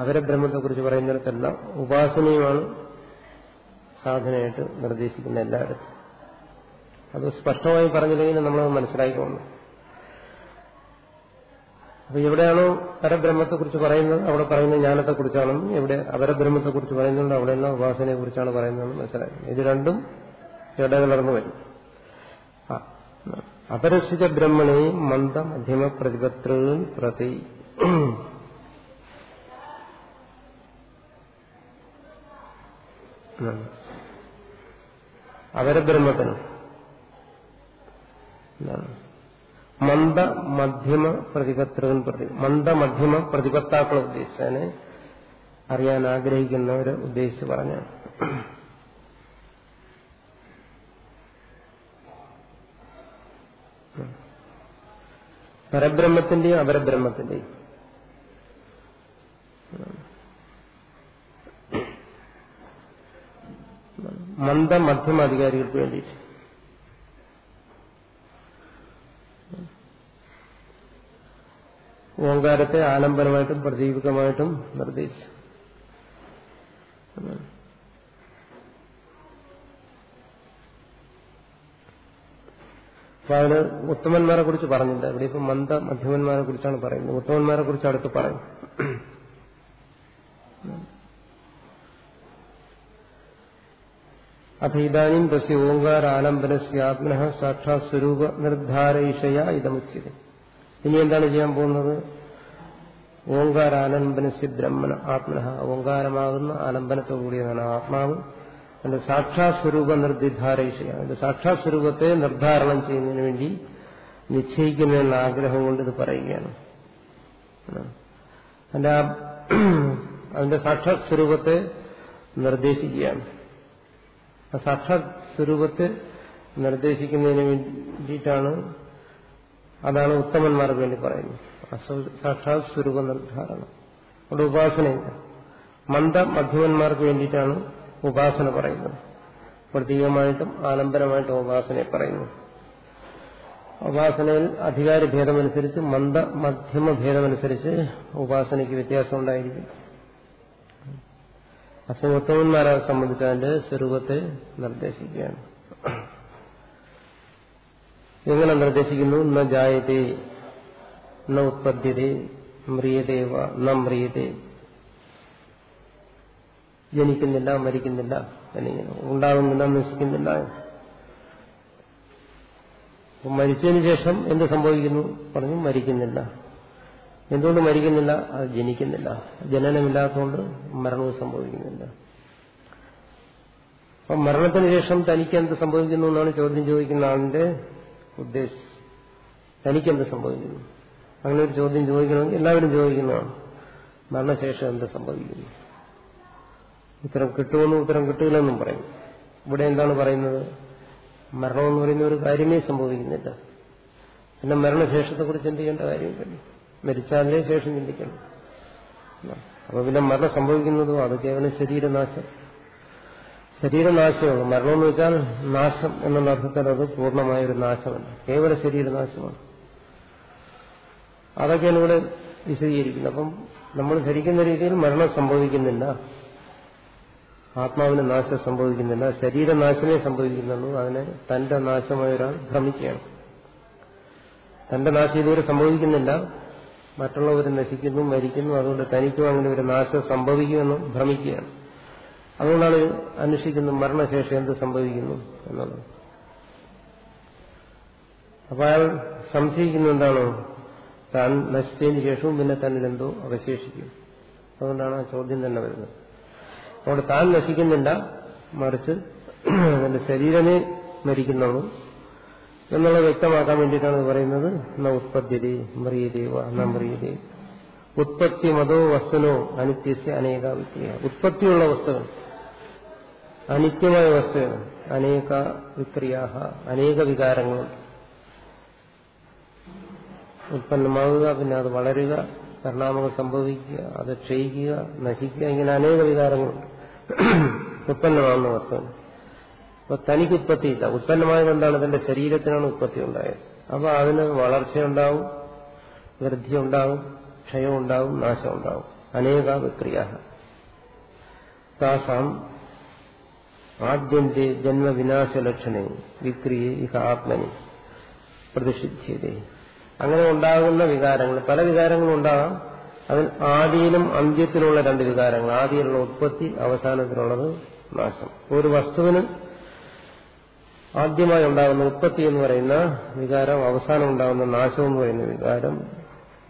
അപരബ്രഹ്മത്തെക്കുറിച്ച് പറയുന്നിടത്തെല്ലാം ഉപാസനയുമാണ് സാധനയായിട്ട് നിർദ്ദേശിക്കുന്ന എല്ലായിടത്തും. അത് സ്പഷ്ടമായി പറഞ്ഞില്ലെങ്കിൽ നമ്മളത് മനസ്സിലാക്കിക്കൊള്ളണം അപ്പൊ എവിടെയാണോ പരബ്രഹ്മത്തെക്കുറിച്ച് പറയുന്നത് അവിടെ പറയുന്നത് ജ്ഞാനത്തെക്കുറിച്ചാണെന്നും എവിടെ അപരബ്രഹ്മത്തെക്കുറിച്ച് പറയുന്നുണ്ട് അവിടെയെല്ലാം ഉപാസനയെ കുറിച്ചാണ് പറയുന്നതെന്ന് മനസ്സിലായി. ഇത് രണ്ടും ഇടകലർന്നു വരും. അപരശിത ബ്രഹ്മണി മന്ദ മധ്യമ പ്രതിപത്ര പ്രതി. അപരബ്രഹ്മത്തിന് മന്ദ മധ്യമ പ്രതിപത്രകൻ പ്രതി മന്ദ മധ്യമ പ്രതിപത്താക്കളെ ഉദ്ദേശിച്ചതിനെ അറിയാൻ ആഗ്രഹിക്കുന്നവരെ ഉദ്ദേശിച്ച് പറഞ്ഞാണ് പരബ്രഹ്മത്തിന്റെയും അപരബ്രഹ്മത്തിന്റെയും. മന്ദ മധ്യമ അധികാരികൾക്ക് വേണ്ടിയിട്ട്. ഓങ്കാരത്തെ ആലംബനമായിട്ടും പ്രതീപികമായിട്ടും നിർദ്ദേശിച്ചു. അപ്പൊ അതിന് ഉത്തമന്മാരെ കുറിച്ച് പറഞ്ഞില്ല ഇവിടെ ഇപ്പം മന്ദ മധ്യമന്മാരെ കുറിച്ചാണ് പറയുന്നത്. ഉത്തമന്മാരെ കുറിച്ച് അടുത്ത് പറയും. അഥ ഇതാനും തസ്യ ഓങ്കാരാലംബനസ്യാത്മന സാക്ഷാത് സ്വരൂപ നിർദ്ധാരയിഷയ ഇതമുച്ചത് ഇനി എന്താണ് ചെയ്യാൻ പോകുന്നത്? ഓങ്കാരാലംബനസ്യ ബ്രഹ്മണ ആത്മന. ഓങ്കാരമാകുന്ന ആലംബനത്തോടുകൂടിയതാണ് ആത്മാവ്. അതിന്റെ സാക്ഷാത് സ്വരൂപ നിർദ്ധാരയിഷയ അതിന്റെ സാക്ഷാത് നിർദ്ധാരണം ചെയ്യുന്നതിന് വേണ്ടി നിശ്ചയിക്കുന്നതിനുള്ള ആഗ്രഹം കൊണ്ട് ഇത് പറയുകയാണ്. അതിന്റെ അതിന്റെ സാക്ഷാത് സ്വരൂപത്തെ നിർദ്ദേശിക്കുകയാണ്. ആ സാക്ഷാത് സ്വരൂപത്തെ നിർദ്ദേശിക്കുന്നതിന് വേണ്ടിയിട്ടാണ് അതാണ് ഉത്തമന്മാർക്ക് വേണ്ടി പറയുന്നത്. സാക്ഷാത് സ്വരൂപ നിർദ്ധാരണം അവിടെ ഉപാസനയില്ല മന്ദ മധ്യമന്മാർക്ക് വേണ്ടിയിട്ടാണ് ഉപാസന പറയുന്നത്. പ്രതീകമായിട്ടും ആലംബനമായിട്ടും ഉപാസനയെ പറയുന്നു ഉപാസനയിൽ അധികാരി ഭേദമനുസരിച്ച് മന്ദ മധ്യമ ഭേദമനുസരിച്ച് ഉപാസനയ്ക്ക് വ്യത്യാസം ഉണ്ടായിരിക്കും. അസമത്വന്മാരെ സംബന്ധിച്ച് അതിന്റെ സ്വരൂപത്തെ നിർദ്ദേശിക്കുകയാണ്. എങ്ങനെ നിർദ്ദേശിക്കുന്നു? ന ജായതേ ന ഉത്പദ്യതേ മ്രിയതേവ ന മ്രിയതേ. ജനിക്കുന്നില്ല മരിക്കുന്നില്ല അല്ലെങ്കിൽ ഉണ്ടാകുന്നില്ല നശിക്കുന്നില്ല. മരിച്ചതിന് ശേഷം എന്ത് സംഭവിക്കുന്നു? പറഞ്ഞു മരിക്കുന്നില്ല. എന്തുകൊണ്ട് മരിക്കുന്നില്ല? അത് ജനിക്കുന്നില്ല. ജനനമില്ലാത്തതുകൊണ്ട് മരണവും സംഭവിക്കുന്നില്ല. അപ്പം മരണത്തിന് ശേഷം തനിക്ക് എന്ത് സംഭവിക്കുന്നു എന്നാണ് ചോദ്യം ചോദിക്കുന്ന ആളിന്റെ ഉദ്ദേശം തനിക്കെന്ത് സംഭവിക്കുന്നു? അങ്ങനെ ഒരു ചോദ്യം ചോദിക്കണമെങ്കിൽ എല്ലാവരും ചോദിക്കുന്നതാണ്. മരണശേഷം എന്ത് സംഭവിക്കുന്നു? ഉത്തരം കിട്ടുമെന്നും ഉത്തരം കിട്ടില്ലെന്നും പറയും. ഇവിടെ എന്താണ് പറയുന്നത്? മരണമെന്ന് പറയുന്ന ഒരു കാര്യമേ സംഭവിക്കുന്നില്ല. പിന്നെ മരണശേഷത്തെക്കുറിച്ച് ചിന്തിക്കേണ്ട ചെയ്യേണ്ട കാര്യമില്ല മരിച്ചാലേ ശേഷം ചിന്തിക്കണം. അപ്പൊ പിന്നെ മരണം സംഭവിക്കുന്നതും അത് കേവലം ശരീരനാശം. ശരീരനാശമാണ്. മരണമെന്ന് വെച്ചാൽ നാശം എന്നുള്ള അർത്ഥത്തിൽ അത് പൂർണമായ ഒരു നാശമല്ല. കേവല ശരീരനാശമാണ്. അതൊക്കെയാണ് ഇവിടെ വിശദീകരിക്കുന്നത്. അപ്പം നമ്മൾ ധരിക്കുന്ന രീതിയിൽ മരണം സംഭവിക്കുന്നില്ല. ആത്മാവിന് നാശം സംഭവിക്കുന്നില്ല. ശരീരനാശമേ സംഭവിക്കുന്നുള്ളൂ. അതിനെ തന്റെ നാശമായ ഒരാൾ ഭ്രമിക്കുകയാണ്. തന്റെ നാശം ഇതുവരെ സംഭവിക്കുന്നില്ല. മറ്റുള്ളവർ നശിക്കുന്നു മരിക്കുന്നു. അതുകൊണ്ട് തനിക്കും അങ്ങനെ ഒരു നാശം സംഭവിക്കുമെന്ന് ഭ്രമിക്കുകയാണ്. അതുകൊണ്ടാണ് അന്വേഷിക്കുന്നത് മരണശേഷം എന്ത് സംഭവിക്കുന്നു എന്നുള്ളത്. അപ്പൊ അയാൾ സംശയിക്കുന്ന എന്താണോ? താൻ നശിച്ചതിന് ശേഷവും പിന്നെ തന്നിൽ എന്തോ അവശേഷിക്കും. അതുകൊണ്ടാണ് ആ ചോദ്യം തന്നെ വരുന്നത്. അതുകൊണ്ട് താൻ നശിക്കുന്നില്ല മറിച്ച് അവന്റെ ശരീരമേ മരിക്കുന്നുള്ളൂ എന്നുള്ളത് വ്യക്തമാക്കാൻ വേണ്ടിയിട്ടാണ് പറയുന്നത്. ന ഉത്പത്തിരി മറിയതേവ ന മറിയതേ. ഉത്പത്തി മതോ വസ്തുനോ അനിത്യസ്യ അനേക ഉത്പത്തിയുള്ള വസ്തുക്കൾ. അനിത്യമായ വസ്തുവാണ് അനേക വിക്രിയാഹ അനേക വികാരങ്ങളുണ്ട് ഉത്പന്നമാകുക പിന്നെ അത് വളരുക പരിണാമങ്ങൾ സംഭവിക്കുക അത് ക്ഷയിക്കുക നശിക്കുക ഇങ്ങനെ അനേക വികാരങ്ങളുണ്ട് ഉത്പന്നമാകുന്ന വസ്തുവാണ് അപ്പൊ തനിക്ക് ഉത്പത്തിയില്ല ഉത്പന്നമായത് എന്താണ് തന്റെ ശരീരത്തിനാണ് ഉത്പത്തി ഉണ്ടായത്. അപ്പൊ അതിന് വളർച്ചയുണ്ടാവും വൃദ്ധി ഉണ്ടാവും ക്ഷയം ഉണ്ടാവും നാശം ഉണ്ടാവും. അനേക വിക്രിയ താസാം ആദ്യന്റെ ജന്മവിനാശലക്ഷണേ വിക്രിയെ ഇഹ ആത്മനി പ്രതിഷിധ്യത അങ്ങനെ ഉണ്ടാകുന്ന വികാരങ്ങൾ പല വികാരങ്ങളും ഉണ്ടാകാം. അതിൽ ആദിയിലും അന്ത്യത്തിലുള്ള രണ്ട് വികാരങ്ങൾ ആദിയിലുള്ള ഉത്പത്തി അവസാനത്തിലുള്ളത് നാശം. ഒരു വസ്തുവിന് ആദ്യമായി ഉണ്ടാകുന്ന ഉത്പത്തി എന്ന് പറയുന്ന വികാരം അവസാനം ഉണ്ടാകുന്ന നാശം എന്ന് പറയുന്ന വികാരം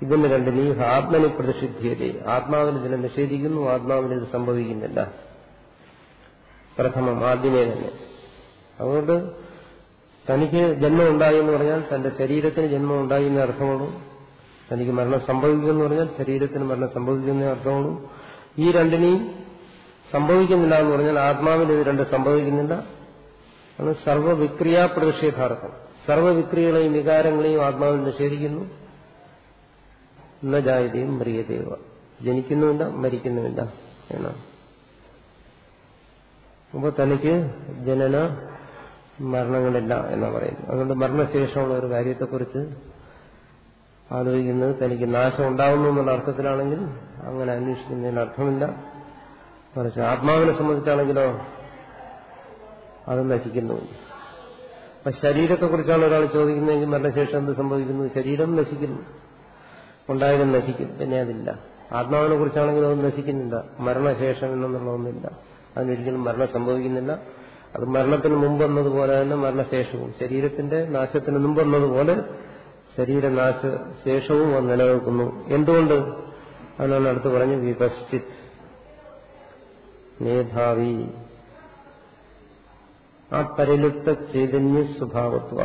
ഇതിന് രണ്ടിന് ആത്മനി പ്രതിഷിധ്യത ആത്മാവിന് ഇതിനെ നിഷേധിക്കുന്നു ആത്മാവിന് ഇത് സംഭവിക്കുന്നില്ല. പ്രഥമം ആദ്യമേ തന്നെ. അതുകൊണ്ട് തനിക്ക് ജന്മം ഉണ്ടായി എന്ന് പറഞ്ഞാൽ തന്റെ ശരീരത്തിന് ജന്മം ഉണ്ടായി എന്ന അർത്ഥമുള്ളൂ. തനിക്ക് മരണം സംഭവിക്കുമെന്ന് പറഞ്ഞാൽ ശരീരത്തിന് മരണം സംഭവിക്കുന്ന അർത്ഥമുള്ളൂ. ഈ രണ്ടിനെയും സംഭവിക്കുന്നില്ല എന്ന് പറഞ്ഞാൽ ആത്മാവിന് ഇത് രണ്ട് സംഭവിക്കുന്നില്ല. അത് സർവവിക്രിയാ പ്രതിഷേധാർത്ഥം. സർവവിക്രിയകളെയും വികാരങ്ങളെയും ആത്മാവിൽ നിഷേധിക്കുന്നു. എന്ന ജായതയും മറിയതേവ ജനിക്കുന്നുമില്ല മരിക്കുന്നുമില്ല എന്നാണ്. അപ്പോൾ തനിക്ക് ജനന മരണങ്ങളില്ല എന്നാ പറയുന്നത്. അതുകൊണ്ട് മരണശേഷമുള്ള ഒരു കാര്യത്തെക്കുറിച്ച് ആലോചിക്കുന്നത് തനിക്ക് നാശം ഉണ്ടാകുന്നു എന്നുള്ള അർത്ഥത്തിലാണെങ്കിൽ അങ്ങനെ അന്വേഷിക്കുന്നതിന് അർത്ഥമില്ല. മറിച്ച് ആത്മാവിനെ സംബന്ധിച്ചാണെങ്കിലോ അത് നശിക്കുന്നു. അപ്പൊ ശരീരത്തെക്കുറിച്ചാണ് ഒരാൾ ചോദിക്കുന്നതെങ്കിൽ മരണശേഷം എന്ത് സംഭവിക്കുന്നു? ശരീരം നശിക്കുന്നു. ഉണ്ടായതും നശിക്കും. പിന്നെ അതില്ല. ആത്മാവിനെ കുറിച്ചാണെങ്കിലും അത് നശിക്കുന്നില്ല. മരണശേഷം എന്നുള്ള ഒന്നില്ല അതിനൊരിക്കലും മരണം സംഭവിക്കുന്നില്ല. അത് മരണത്തിന് മുമ്പ് വന്നതുപോലെ തന്നെ മരണശേഷവും ശരീരത്തിന്റെ നാശത്തിന് മുമ്പ് വന്നതുപോലെ ശരീരനാശ ശേഷവും അത് നിലനിൽക്കുന്നു. എന്തുകൊണ്ട്? അതിനാണ് അടുത്ത് പറഞ്ഞു വിപശ്ചിത് മേധാവി. ആ പരിലുപ്ത ചൈതന്യ സ്വഭാവത്വ.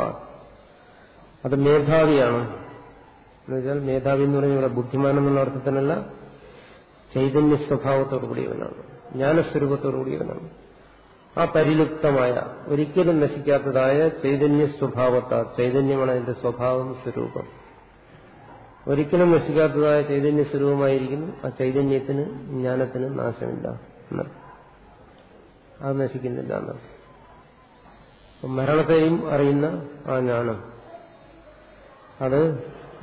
അത് മേധാവിയാണ്. എന്നുവെച്ചാൽ മേധാവി എന്ന് പറഞ്ഞാൽ ഇവിടെ ബുദ്ധിമാൻ എന്നുള്ള അർത്ഥത്തിനല്ല ചൈതന്യ സ്വഭാവത്തോടു കൂടിയവനാണ് ജ്ഞാനസ്വരൂപത്തോടു കൂടിയവനാണ് ആ പരിലുപ്തമായ ഒരിക്കലും നശിക്കാത്തതായ ചൈതന്യ സ്വഭാവത്താൽ ചൈതന്യമാണ് അതിന്റെ സ്വഭാവം സ്വരൂപം. ഒരിക്കലും നശിക്കാത്തതായ ചൈതന്യ സ്വരൂപമായിരിക്കുന്നു ആ ചൈതന്യത്തിന് ജ്ഞാനത്തിന് നാശമില്ല അത് നശിക്കുന്നില്ല മരണത്തെയും അറിയുന്ന ആ ജ്ഞാനം അത്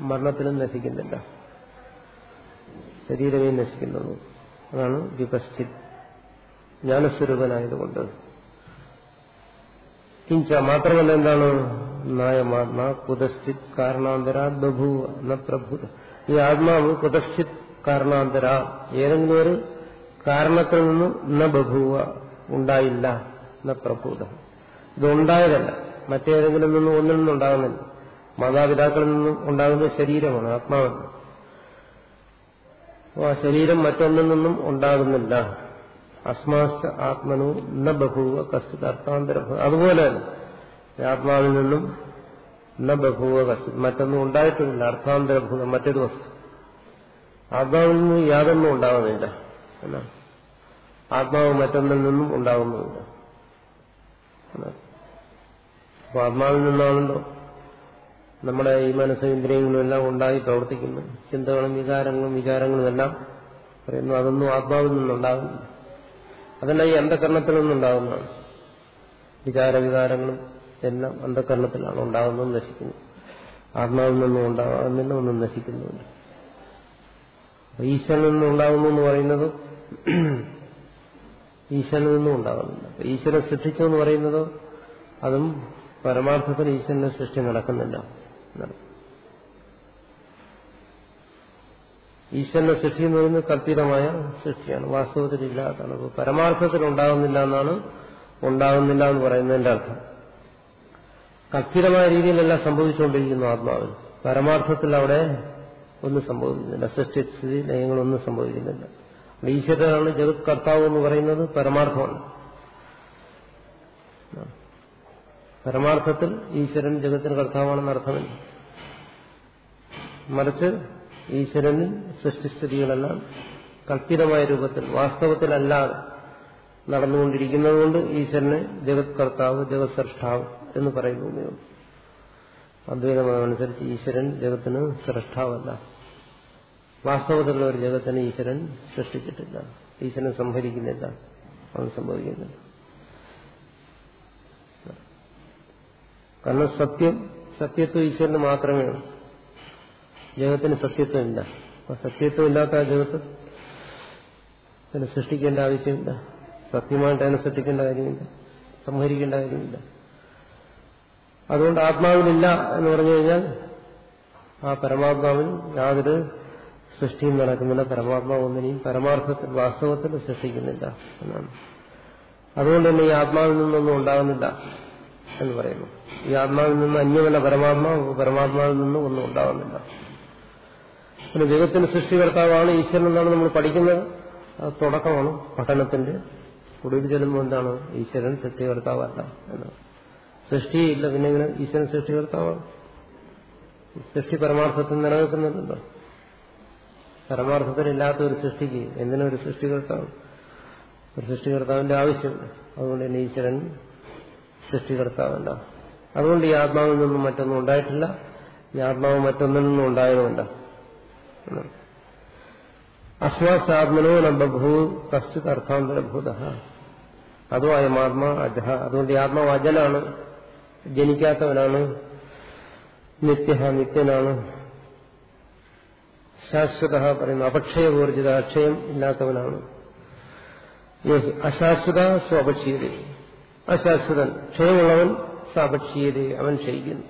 മരണത്തിലും നശിക്കുന്നില്ല. ശരീരമേ നശിക്കുന്നത് അതാണ് വിപശ്ചിത് ജ്ഞാനസ്വരൂപനായതുകൊണ്ട്. കിഞ്ച മാത്രമല്ല എന്താണ്? നായമാത്മ കുതശ്ചിത് കാരണാന്തരാ ബഭൂവ എന്ന പ്രഭുത ഈ ആത്മാവ് കുതശ്ചിത് കാരണാന്തര. ഏതെങ്കിലും ഒരു കാരണത്തിൽ നിന്നും ന ബഭൂവ ഉണ്ടായില്ല എന്ന പ്രഭൂത. ഇതുണ്ടായതല്ല. മറ്റേതെങ്കിലും നിന്നും ഒന്നിൽ നിന്നുണ്ടാകുന്നില്ല മാതാപിതാക്കളിൽ നിന്നും ഉണ്ടാകുന്ന ശരീരമാണ് അപ്പോൾ ആ ശരീരം മറ്റൊന്നിൽ നിന്നും ഉണ്ടാകുന്നില്ല. അസ്മാസ്ത ആത്മനു ന ബഹുവ കസ്തുത് അർത്ഥാന്തര അതുപോലെ ആത്മാവിൽ നിന്നും ന ബഹുവ കസ്തുത് മറ്റൊന്നും ഉണ്ടായിട്ടുമില്ല അർത്ഥാന്തരഭൂതം മറ്റൊരു വസ്തു. ആത്മാവിൽ നിന്നും യാതൊന്നും ഉണ്ടാകുന്നില്ല അല്ല? ആത്മാവ് മറ്റൊന്നിൽ നിന്നും ഉണ്ടാകുന്നുമില്ല അപ്പൊ ആത്മാവിൽ നിന്നാണല്ലോ നമ്മുടെ ഈ മനസ്സ് ഇന്ദ്രിയങ്ങളും എല്ലാം ഉണ്ടായി പ്രവർത്തിക്കുന്നു. ചിന്തകളും വികാരങ്ങളും വിചാരങ്ങളും എല്ലാം പറയുന്നു. അതൊന്നും ആത്മാവിൽ നിന്നുണ്ടാകുന്നില്ല. അതെല്ലാം ഈ അന്ധകരണത്തിൽ നിന്നുണ്ടാകുന്നതാണ് വികാരവികാരങ്ങളും എല്ലാം അന്ധകരണത്തിലാണ് ഉണ്ടാകുന്നതും നശിക്കുന്നു ആത്മാവിൽ നിന്നും ഉണ്ടാകുന്നില്ല ഒന്നും നശിക്കുന്നുണ്ട്. ഈശ്വരനിൽ നിന്നും ഉണ്ടാകുന്നു എന്ന് പറയുന്നത് ഈശ്വരനിൽ നിന്നും ഉണ്ടാകുന്നില്ല ഈശ്വരൻ സൃഷ്ടിച്ചു എന്ന് പറയുന്നത് അതും പരമാർത്ഥത്തിൽ ഈശ്വരന്റെ സൃഷ്ടി നടക്കുന്നില്ല ഈശ്വരന്റെ സൃഷ്ടി എന്ന് പറയുന്നത് കല്പിതമായ സൃഷ്ടിയാണ്. വാസ്തവത്തിൽ ഇല്ലാത്തതാണ് അപ്പോൾ പരമാർത്ഥത്തിൽ ഉണ്ടാകുന്നില്ല എന്നാണ് ഉണ്ടാകുന്നില്ല എന്ന് പറയുന്നതിന്റെ അർത്ഥം. കല്പിതമായ രീതിയിലല്ല സംഭവിച്ചുകൊണ്ടിരിക്കുന്നു ആത്മാവിൽ. പരമാർത്ഥത്തിൽ അവിടെ ഒന്നും സംഭവിക്കുന്നില്ല. സൃഷ്ടി സ്ഥിതി ലയങ്ങളൊന്നും സംഭവിക്കുന്നില്ല. ഈശ്വരനാണ് ജഗത് കർത്താവ് എന്ന് പറയുന്നത് പരമാർത്ഥമാണ്. പരമാർത്ഥത്തിൽ ഈശ്വരൻ ജഗത്തിന് കർത്താവാണെന്ന് അർത്ഥമില്ല മറിച്ച് ഈശ്വരനിൽ സൃഷ്ടിസ്ഥിതികളെല്ലാം കല്പിതമായ രൂപത്തിൽ വാസ്തവത്തിലല്ലാതെ നടന്നുകൊണ്ടിരിക്കുന്നതുകൊണ്ട് ഈശ്വരനെ ജഗത് കർത്താവ് ജഗത് സൃഷ്ടാവ് എന്ന് പറയുന്നു അദ്വൈതമതമനുസരിച്ച് ഈശ്വരൻ ജഗത്തിന് സൃഷ്ടാവല്ല. വാസ്തവത്തിലുള്ള ഒരു ജഗത്തിന് ഈശ്വരൻ സൃഷ്ടിച്ചിട്ടില്ല. ഈശ്വരൻ സംഭരിക്കുന്നില്ല. അവൻ സംഭവിക്കുന്നില്ല. കാരണം സത്യം സത്യത്വം ഈശ്വരന് മാത്രമേ ഉള്ളൂ ജഗത്തിന് സത്യത്വമില്ല. അപ്പൊ സത്യത്വം ഇല്ലാത്ത ആ ജഗത്ത് അതിനെ സൃഷ്ടിക്കേണ്ട ആവശ്യമില്ല. സത്യമായിട്ട് അതിനെ സൃഷ്ടിക്കേണ്ട കാര്യമില്ല. സംഹരിക്കേണ്ട കാര്യമില്ല. അതുകൊണ്ട് ആത്മാവിലില്ല എന്ന് പറഞ്ഞു കഴിഞ്ഞാൽ ആ പരമാത്മാവിൽ യാതൊരു സൃഷ്ടിയും നടക്കുന്നില്ല. പരമാത്മാവ് ഒന്നിനെയും പരമാർത്ഥത്തിൽ വാസ്തവത്തിൽ സൃഷ്ടിക്കുന്നില്ല എന്നാണ്. അതുകൊണ്ട് തന്നെ ഈ ആത്മാവിൽ നിന്നൊന്നും ഉണ്ടാകുന്നില്ല എന്ന് പറയുന്നു. ഈ ആത്മാവിൽ നിന്ന് അന്യമല്ല പരമാത്മാവ് പരമാത്മാവിൽ നിന്നും ഒന്നും ഉണ്ടാകുന്നില്ല. പിന്നെ ദൈവത്തിന്റെ സൃഷ്ടികർത്താവാണ് ഈശ്വരൻ എന്നാണ് നമ്മൾ പഠിക്കുന്നത്. അത് തുടക്കമാണ് പഠനത്തിന്റെ. ഒടുവിൽ ചെല്ലുമ്പോൾ എന്താണ്? ഈശ്വരൻ സൃഷ്ടികർത്താവല്ല എന്നാണ്. സൃഷ്ടിയില്ല പിന്നെ ഇങ്ങനെ ഈശ്വരൻ സൃഷ്ടികർത്താവാണ്. സൃഷ്ടി പരമാർത്ഥത്തിൽ നിലനിൽക്കുന്നുണ്ടല്ലോ. പരമാർത്ഥത്തിലില്ലാത്ത ഒരു സൃഷ്ടിക്ക് എന്തിനൊരു സൃഷ്ടികർത്താവ്? ഒരു സൃഷ്ടികർത്താവിന്റെ ആവശ്യമില്ല അതുകൊണ്ട് തന്നെ ഈശ്വരൻ സൃഷ്ടികർത്താവല്ല. അതുകൊണ്ട് ഈ ആത്മാവിൽ നിന്നും മറ്റൊന്നും ഉണ്ടായിട്ടില്ല. ഈ ആത്മാവ് മറ്റൊന്നിൽ നിന്നും ഉണ്ടായതുമല്ല അസ്വാസാത്മനോ നബഭൂ കശ്ചിത് അർത്ഥാന്തരഭൂത. അതോ അയമാത്മാ അജഹ അതുകൊണ്ട് ആത്മാവ് അജനാണ് ജനിക്കാത്തവനാണ്. നിത്യ നിത്യനാണ്. ശാശ്വത പറയുന്നു. അപക്ഷയപൂർജിത അക്ഷയം ഇല്ലാത്തവനാണ്. അശാശ്വത സ്വപക്ഷീയത. അശാശ്വതൻ. ക്ഷയമുള്ളവൻ സാപക്ഷീയത. അവൻ ക്ഷയിക്കുന്നു.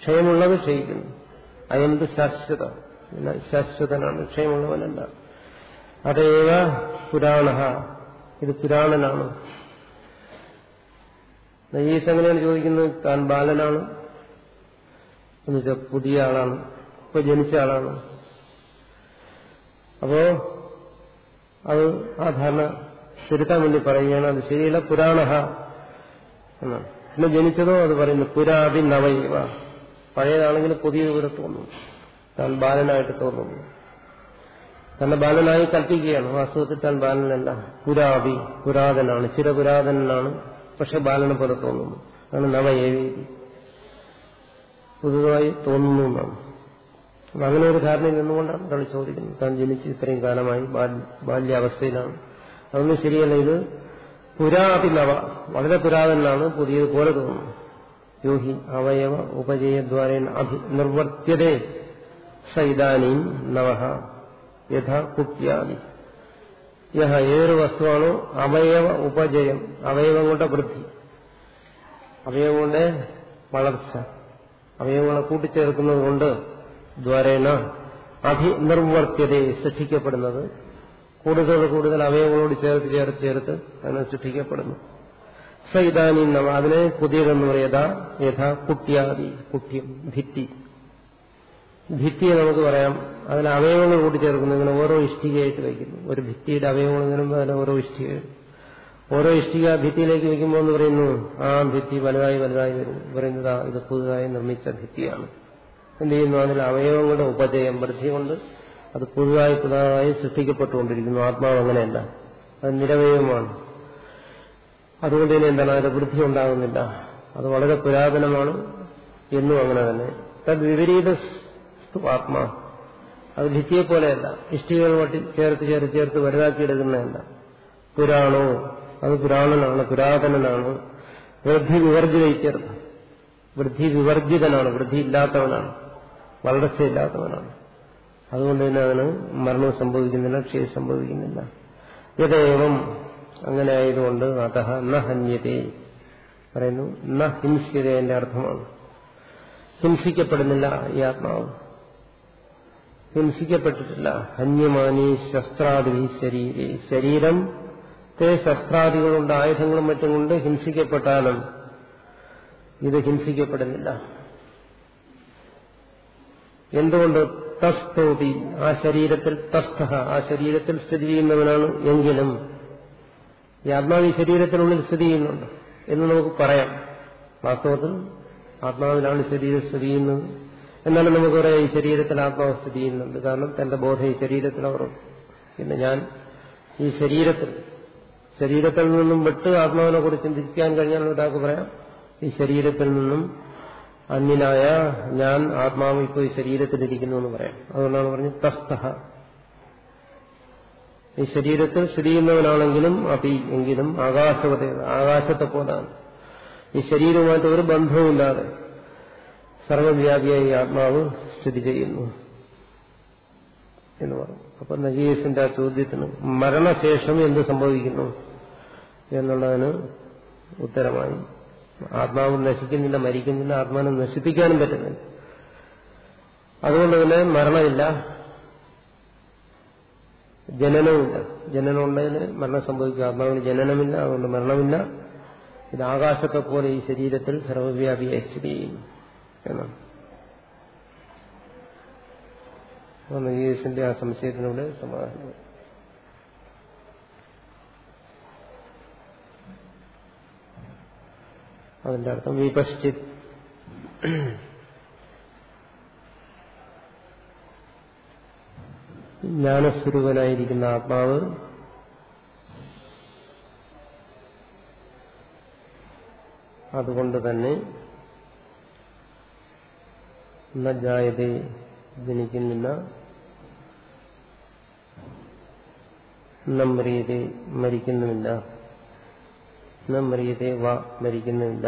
ക്ഷയമുള്ളത് ക്ഷയിക്കുന്നു. അയന്ത് ശാശ്വത. ശാശ്വതനാണ് ക്ഷയമുള്ളവനല്ല അതേവ പുരാണ ഇത് പുരാണനാണ്. നയീസ് എങ്ങനെയാണ് ചോദിക്കുന്നത്? താൻ ബാലനാണ്. എന്നുവെച്ചാൽ പുതിയ ആളാണ്. ഇപ്പൊ ജനിച്ച ആളാണ്. അപ്പോ അത് ആ ധാരണ തിരുത്താൻ വേണ്ടി പറയുകയാണ്. അത് ശരിയല്ല പുരാണ എന്നാണ്. പിന്നെ ജനിച്ചതോ അത് പറയുന്നു പുരാതി നവൈവ പഴയതാണെങ്കിൽ പുതിയ തോന്നുന്നു താൻ ബാലനായിട്ട് തോന്നുന്നു. തന്നെ ബാലനായി കൽപ്പിക്കുകയാണ്. വാസ്തവത്തിൽ താൻ ബാലനല്ല. പുരാവി പുരാതനാണ്. ചിരപുരാതനാണ്. പക്ഷെ ബാലനെ പോലെ തോന്നുന്നു. അതാണ് നവയേവി. പുതുതായി തോന്നുന്നു എന്നാണ്. അങ്ങനെ ഒരു ധാരണയിൽ നിന്നുകൊണ്ടാണ് കളി ചോദിക്കുന്നത്. താൻ ജനിച്ച് ഇത്രയും കാലമായി ബാല്യാവസ്ഥയിലാണ്. അതൊന്നും ശരിയല്ല. ഇത് പുരാതി നവ. വളരെ പുരാതനാണ്. പുതിയത് പോലെ തോന്നുന്നു. യോഹി അവയവ ഉപജയദ്വാരേണ അഭി നിർവർത്യതേ. സൈതാനീം നവഹ യഥ കുപ്യാദി. യഹ ഏതൊരു വസ്തുവാണോ അവയവ ഉപജയം അവയവം അവയവങ്ങളുടെ വൃദ്ധി. അവയവം കൊണ്ട് വളർച്ച. അവയവങ്ങളെ കൂട്ടിച്ചേർക്കുന്നത് കൊണ്ട് ദ്വാരേണ അഭിനിർവർത്തിയതയെ സൃഷ്ടിക്കപ്പെടുന്നത്. കൂടുതൽ കൂടുതൽ അവയവങ്ങളോട് ചേർത്ത് ചേർത്ത് ചേർത്ത് അതിനെ സൃഷ്ടിക്കപ്പെടുന്നു. സൈതാനി നവ അതിനെ പുതിയതെന്ന് പറയുക യഥാ കുട്ടിയാദി കുട്ടിയം ഭിത്തി. ഭിത്തിയെ നമുക്ക് പറയാം. അതിന് അവയവങ്ങൾ കൂട്ടിച്ചേർക്കുന്നു. ചേർക്കുന്നു ഇങ്ങനെ ഓരോ ഇഷ്ടികയായിട്ട് വയ്ക്കുന്നു. ഒരു ഭിത്തിയുടെ അവയവങ്ങൾ ഇങ്ങനെ അതിന് ഓരോ ഇഷ്ടിക. ഓരോ ഇഷ്ടിക ഭിത്തിയിലേക്ക് വയ്ക്കുമ്പോൾ എന്ന് പറയുന്നു ആ ഭിത്തി വലുതായി വലുതായി വരുന്നു. പറയുന്നത് ഇത് പുതുതായി നിർമ്മിച്ച ഭിത്തിയാണ്. എന്ത് ചെയ്യുന്നു? അതിൽ അവയവങ്ങളുടെ ഉപജയം വൃദ്ധി കൊണ്ട് അത് പുതുതായി പുതുതായി സൃഷ്ടിക്കപ്പെട്ടുകൊണ്ടിരിക്കുന്നു. ആത്മാവ് അങ്ങനെയല്ല. അത് നിരവയവമാണ് അതുകൊണ്ട് തന്നെ എന്താണ്? അതിന്റെ വൃദ്ധി ഉണ്ടാകുന്നില്ല. അത് വളരെ പുരാതനമാണ്. എന്നും അങ്ങനെ തന്നെ. തദ് വിപരീത ആത്മാ. അത് ഭിത്തിയെ പോലെയല്ല. ഇഷ്ടികൾ വട്ടി ചേർത്ത് ചേർത്ത് ചേർത്ത് വലുതാക്കിയെടുക്കുന്നതല്ല. പുരാണോ? അത് പുരാണനാണ് പുരാതനനാണ്. വൃദ്ധി വിവർജിതയിത്യർത്ഥ വൃദ്ധി വിവർജിതനാണ് വൃദ്ധി ഇല്ലാത്തവനാണ്. വളർച്ചയില്ലാത്തവനാണ്. അതുകൊണ്ട് തന്നെ അതിന് മരണം സംഭവിക്കുന്നില്ല ക്ഷയം സംഭവിക്കുന്നില്ല. യഥേവം അങ്ങനെ ആയതുകൊണ്ട് അതഹ ന ഹന്യതേ. പറയുന്നു ന ഹിംസ്യതേന്റെ അർത്ഥമാണ്. ഹിംസിക്കപ്പെടുന്നില്ല ഈ ആത്മാവ്. ഹിംസിക്കപ്പെട്ടിട്ടില്ല. ഹന്യമാനി ശസ്ത്രാദി ശരീരേ. ശരീരം ശസ്ത്രാദികളുണ്ട് ആയുധങ്ങളും മറ്റും കൊണ്ട് ഹിംസിക്കപ്പെട്ടാലും ഇത് ഹിംസിക്കപ്പെടുന്നില്ല. എന്തുകൊണ്ട് തസ്തോതി? ആ ശരീരത്തിൽ തസ്ഥ ആ ശരീരത്തിൽ സ്ഥിതി ചെയ്യുന്നവനാണ് എങ്കിലും. ഈ ആത്മാവ് ഈ ശരീരത്തിനുള്ളിൽ സ്ഥിതി ചെയ്യുന്നുണ്ട് എന്ന് നമുക്ക് പറയാം. വാസ്തവത്തിൽ ആത്മാവിലാണ് ശരീരം സ്ഥിതി ചെയ്യുന്നത്. എന്നാലും നമുക്ക് പറയാം ഈ ശരീരത്തിൽ ആത്മാവസ്ഥിതി ചെയ്യുന്നുണ്ട്. കാരണം തന്റെ ബോധം ഈ ശരീരത്തിൽ അവർ പിന്നെ ഞാൻ ഈ ശരീരത്തിൽ ശരീരത്തിൽ നിന്നും വിട്ട് ആത്മാവിനെ കുറിച്ച് ചിന്തിക്കാൻ കഴിഞ്ഞാൽ ഒരാൾക്ക് പറയാം ഈ ശരീരത്തിൽ നിന്നും അന്യനായ ഞാൻ ആത്മാവ് ഇപ്പോൾ ഈ ശരീരത്തിലിരിക്കുന്നു എന്ന് പറയാം. അതുകൊണ്ടാണ് പറഞ്ഞത് തസ്തഹ. ഈ ശരീരത്തിൽ സ്ഥിതി ചെയ്യുന്നവനാണെങ്കിലും അപി എങ്കിലും ആകാശവത ആകാശത്തെ പോലാണ് ഈ ശരീരവുമായിട്ട് ഒരു ബന്ധവുമില്ലാതെ സർവവ്യാപിയായി ആത്മാവ് സ്ഥിതി ചെയ്യുന്നു എന്ന് പറഞ്ഞു. അപ്പൊ നജീസിന്റെ ആ ചോദ്യത്തിന് മരണശേഷം എന്ത് സംഭവിക്കുന്നു എന്നുള്ളതിന് ഉത്തരമായി. ആത്മാവ് നശിക്കുന്നില്ല മരിക്കുന്നില്ല ആത്മാവിനെ നശിപ്പിക്കാനും പറ്റുന്നില്ല. അതുകൊണ്ട് തന്നെ മരണമില്ല ജനനവുമില്ല. ജനനം ഉണ്ടെങ്കിൽ മരണം സംഭവിക്കുക ആത്മാവിന് ജനനമില്ല അതുകൊണ്ട് മരണമില്ല. ഇത് ആകാശത്തെ പോലെ ഈ ശരീരത്തിൽ സർവവ്യാപിയായി സ്ഥിതി ചെയ്യുന്നു. എന്നാണ്. നഗീസിന്റെ ആ സംശയത്തിനോട് സമാധാനം. അതിന്റെ അർത്ഥം വിപശ്ചിത്. ജ്ഞാനസ്വരൂപനായിരിക്കുന്ന ആത്മാവ് അതുകൊണ്ട് തന്നെ ജായതേ ജനിക്കുന്നില്ല. നമ്രിയതെ മരിക്കുന്നുമില്ല. നമ്രിയതെ വ മരിക്കുന്നുമില്ല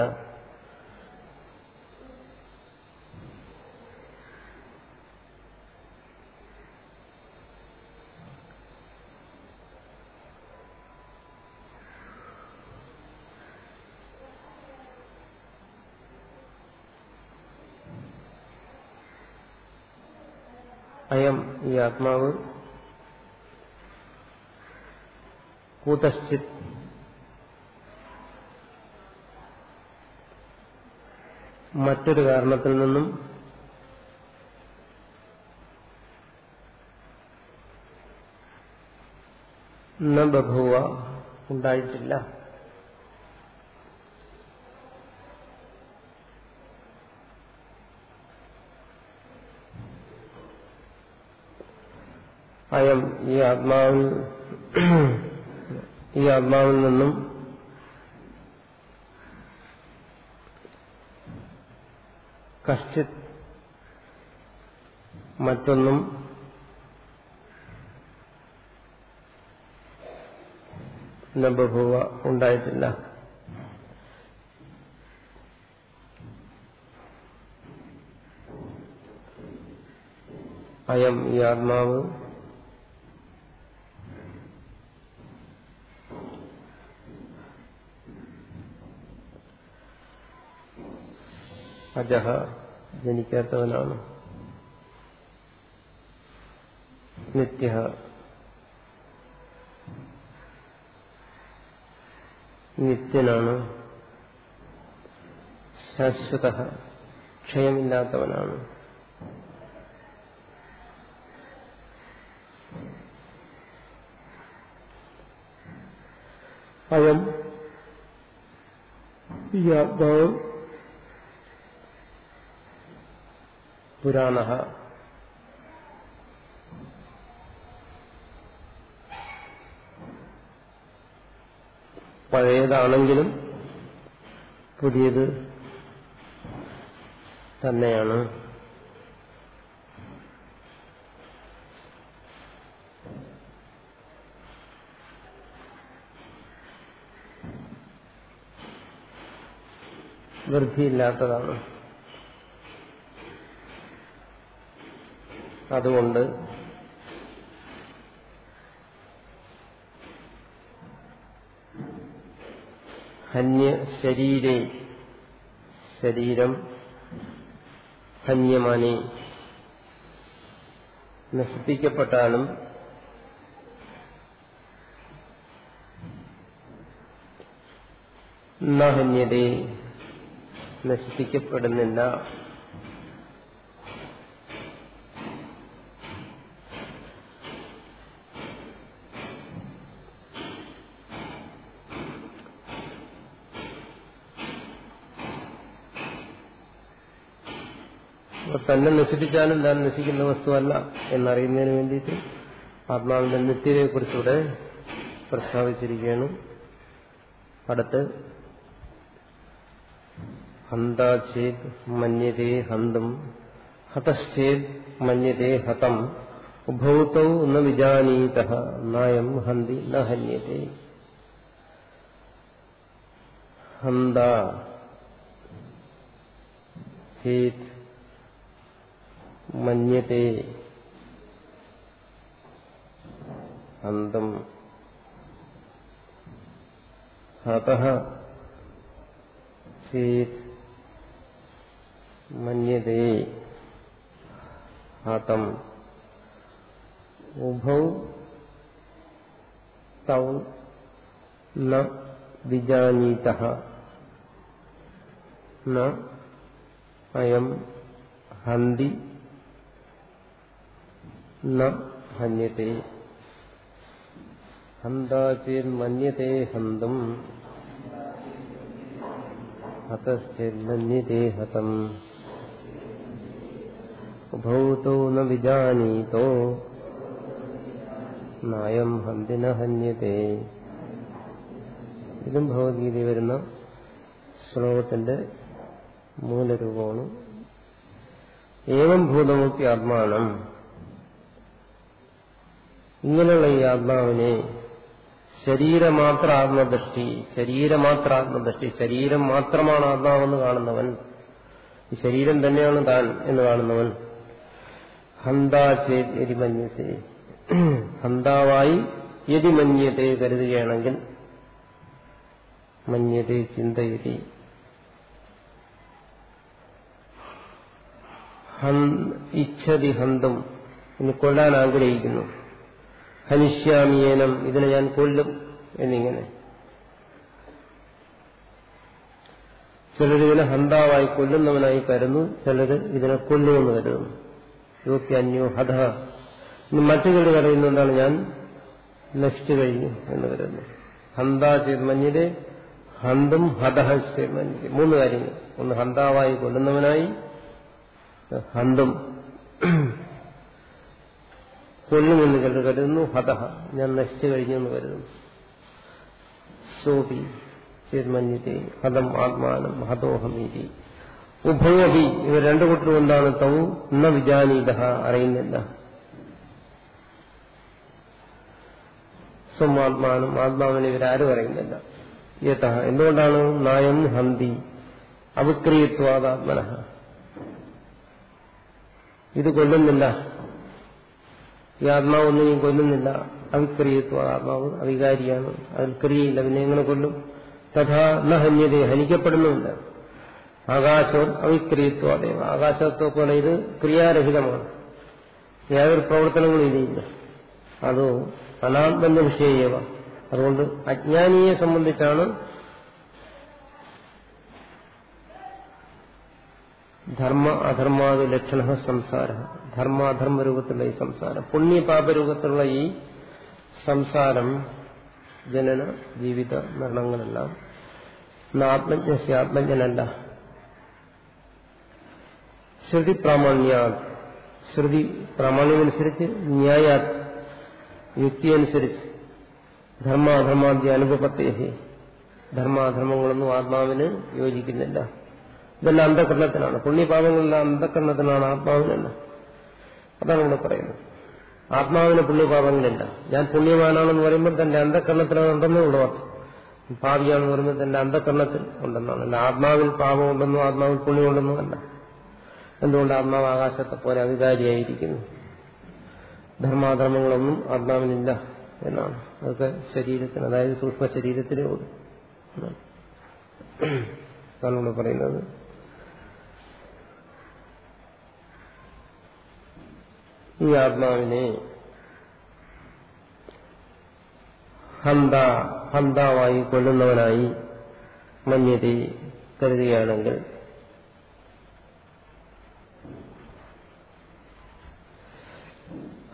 അയം ഈ ആത്മാവ് കൂതശ്ചിത്. മറ്റൊരു കാരണത്തിൽ നിന്നും ബഭുവ ഉണ്ടായിട്ടില്ല. അയം ഈ ആത്മാവിൽ ഈ ആത്മാവിൽ നിന്നും കഷ്ടിത് മറ്റൊന്നും ബഭുവ ഉണ്ടായിട്ടില്ല. അയം ഈ ആത്മാവ് അജഹ ജനിക്കാത്തവനാണ്. നിത്യ. നിത്യനാണ്. ശാശ്വത. ക്ഷയമില്ലാത്തവനാണ്. അയം. ഈ ആത്മാവ് പുരാണ പഴയതാണെങ്കിലും പുതിയത് തന്നെയാണ്. വൃദ്ധിയില്ലാത്തതാണ് അതുകൊണ്ട് ഹന്യ ശരീരേ ശരീരം ഹന്യമാനെ. നശിപ്പിക്കപ്പെട്ടാലും ഹന്യതേ നശിപ്പിക്കപ്പെടുന്നില്ല. തന്നെ നശിപ്പിച്ചാലും താൻ നശിക്കുന്ന വസ്തുവല്ല എന്നറിയുന്നതിന് വേണ്ടിയിട്ട് ആത്മാവിന്റെ നിത്യതയെക്കുറിച്ചൂടെ പ്രസ്താവിച്ചിരിക്കുകയാണ്. അടുത്ത് ഹന്താചേത് മന്യതേ ഹന്തും ഹതശ്ചേത് മന്യതേ ഹതം ഉഭൗതൗ ന വിജാനീത നയം ഹന്തി ന ഹന്യത്തെ ഹന്ത ചേത് മന്യത്തെ. അന്തം. ഹത. ചേത് മന്യത്തെ. ഹതം. ഉഭൗ. തൗ. ന. ന. അയം. ഹന്തി. ഹന്യത്തെ. ഹന്താചേന്മന്യത്തെ ഹന്തും. ഹതശ്ചേന്മന്യത്തെ ഹതം. ഭൂതോ ന വിജാനീതോ. നായം ഹന്തി ന ഹന്യത്തെ. ഇതും ഭഗവത്ഗീതയിൽ വരുന്ന ശ്ലോകത്തിന്റെ മൂലരൂപമാണ്. ഏവം ഭൂതമൊക്കെ ആത്മാനം. ഇങ്ങനെയുള്ള ഈ ആത്മാവിനെ ശരീരമാത്ര ആത്മദൃഷ്ടി ശരീരമാത്ര ആത്മദൃഷ്ടി ശരീരം മാത്രമാണ് ആത്മാവെന്ന് കാണുന്നവൻ ഈ ശരീരം തന്നെയാണ് താൻ എന്ന് കാണുന്നവൻ. ഹന്താചേ എരിമന്യത്തെ ഹന്താവായി യതി മന്യത്തെ കരുതുകയാണെങ്കിൽ മന്യതേ ചിന്തയതി. ഇച്ഛതി ഹന്തം ഇനി കൊല്ലാൻ ആഗ്രഹിക്കുന്നു. ഹനിഷ്യാമിയേനം ഇതിനെ ഞാൻ കൊല്ലും എന്നിങ്ങനെ. ചിലർ ഇതിനെ ഹന്താവായി കൊല്ലുന്നവനായി കരുന്നു ചിലർ ഇതിനെ കൊല്ലുമെന്ന് കരുതുന്നു. യോഗ്യന്യോ ഹത മറ്റു ചിലർ കരയുന്നതാണ് ഞാൻ നശിച്ചു കഴിഞ്ഞു എന്ന് കരുതുന്നു. ഹന്ത ചെയ്ത് മഞ്ഞിലെ ഹന്തും ഹതഹ മഞ്ഞിലെ. മൂന്ന് കാര്യങ്ങൾ. ഒന്ന് ഹന്താവായി കൊല്ലുന്നവനായി ഹന്തും. കൊല്ലുമെന്ന് ചിലർ കരുതുന്നു ഹതഹ. ഞാൻ നശിച്ചു കഴിഞ്ഞു എന്ന് കരുതുന്നു. സോപി ചേർമഞ്ഞിത്തെ ഹതം ആത്മാനം ഹതോഹമീതി. ഉഭയഭി ഇവർ രണ്ടു കൂട്ടരും എന്താണ്? തൗ ന വിജാനീത അറിയുന്നില്ല. സ്വമാത്മാനം ആത്മാവിനെ ഇവരാരും അറിയുന്നില്ല. യഥ എന്തുകൊണ്ടാണ്? നായം ഹന്തി അവിക്രിയത്വാദാത്മന ഇത് കൊല്ലുന്നില്ല ഈ ആത്മാവ് ഒന്നിനെയും കൊല്ലുന്നില്ല. അവിക്രിയത്വ ആത്മാവ് അവികാരിയാണ്. അതിൽ ക്രിയയില്ല. പിന്നെ എങ്ങനെ കൊല്ലും? തഥാ ന ഹന്യത. ഹനിക്കപ്പെടുന്നുമില്ല. ആകാശവും അവിക്രിയത്വ അതേ ആകാശത്തെ പോലെ ഇത് ക്രിയാരഹിതമാണ്. യാതൊരു പ്രവർത്തനങ്ങളും ഇതില്ല അതോ അനാത്മന്റെ വിഷയവ അതുകൊണ്ട് അജ്ഞാനിയെ സംബന്ധിച്ചാണ് ധർമ്മ അധർമാതി ലക്ഷണ സംസാര ധർമാധർമ്മ രൂപത്തിലുള്ള ഈ സംസാരം പുണ്യപാപ രൂപത്തിലുള്ള ഈ സംസാരം ജനന ജീവിത മരണങ്ങളെല്ലാം ആത്മജ്ഞ ആത്മജ്ഞനല്ല ശ്രുതി പ്രാമാണ്യ ശ്രുതി പ്രാമാണ്യമനുസരിച്ച് ന്യായ യുക്തി അനുസരിച്ച് ധർമാധർമാദ്യ അനുഭവത്തെ ധർമാധർമ്മങ്ങളൊന്നും ആത്മാവിന് യോജിക്കുന്നില്ല. ഇതെല്ലാം അന്ധകരണത്തിനാണ്. പുണ്യപാപങ്ങളെല്ലാം അന്ധകരണത്തിനാണ് ആത്മാവിനെന്ന് അതാണ് ഇവിടെ പറയുന്നത്. ആത്മാവിന് പുണ്യപാപങ്ങളില്ല. ഞാൻ പുണ്യവാനാണെന്ന് പറയുമ്പോൾ തന്റെ അന്ധകരണത്തിലുണ്ടെന്നേ ഉള്ളൂ അർത്ഥം പാപിയാണെന്ന് പറയുമ്പോൾ തന്റെ അന്ധകരണത്തിൽ ഉണ്ടെന്നാണ്. അല്ല ആത്മാവിൽ പാപമുണ്ടെന്നോ ആത്മാവിൽ പുണ്യമുണ്ടെന്നോ അല്ല. എന്തുകൊണ്ട് ആത്മാവ് ആകാശത്തെ പോലെ അധികാരിയായിരിക്കുന്നു ധർമാധർമ്മങ്ങളൊന്നും ആത്മാവിനില്ല എന്നാണ്. അതൊക്കെ ശരീരത്തിന് അതായത് സൂക്ഷ്മ ശരീരത്തിനോട് പറയുന്നത്. ഈ ആത്മാവിനെ ഹന്ത ഹന്താവായി കൊല്ലുന്നവനായി മഞ്ഞതി കരുതുകയാണെങ്കിൽ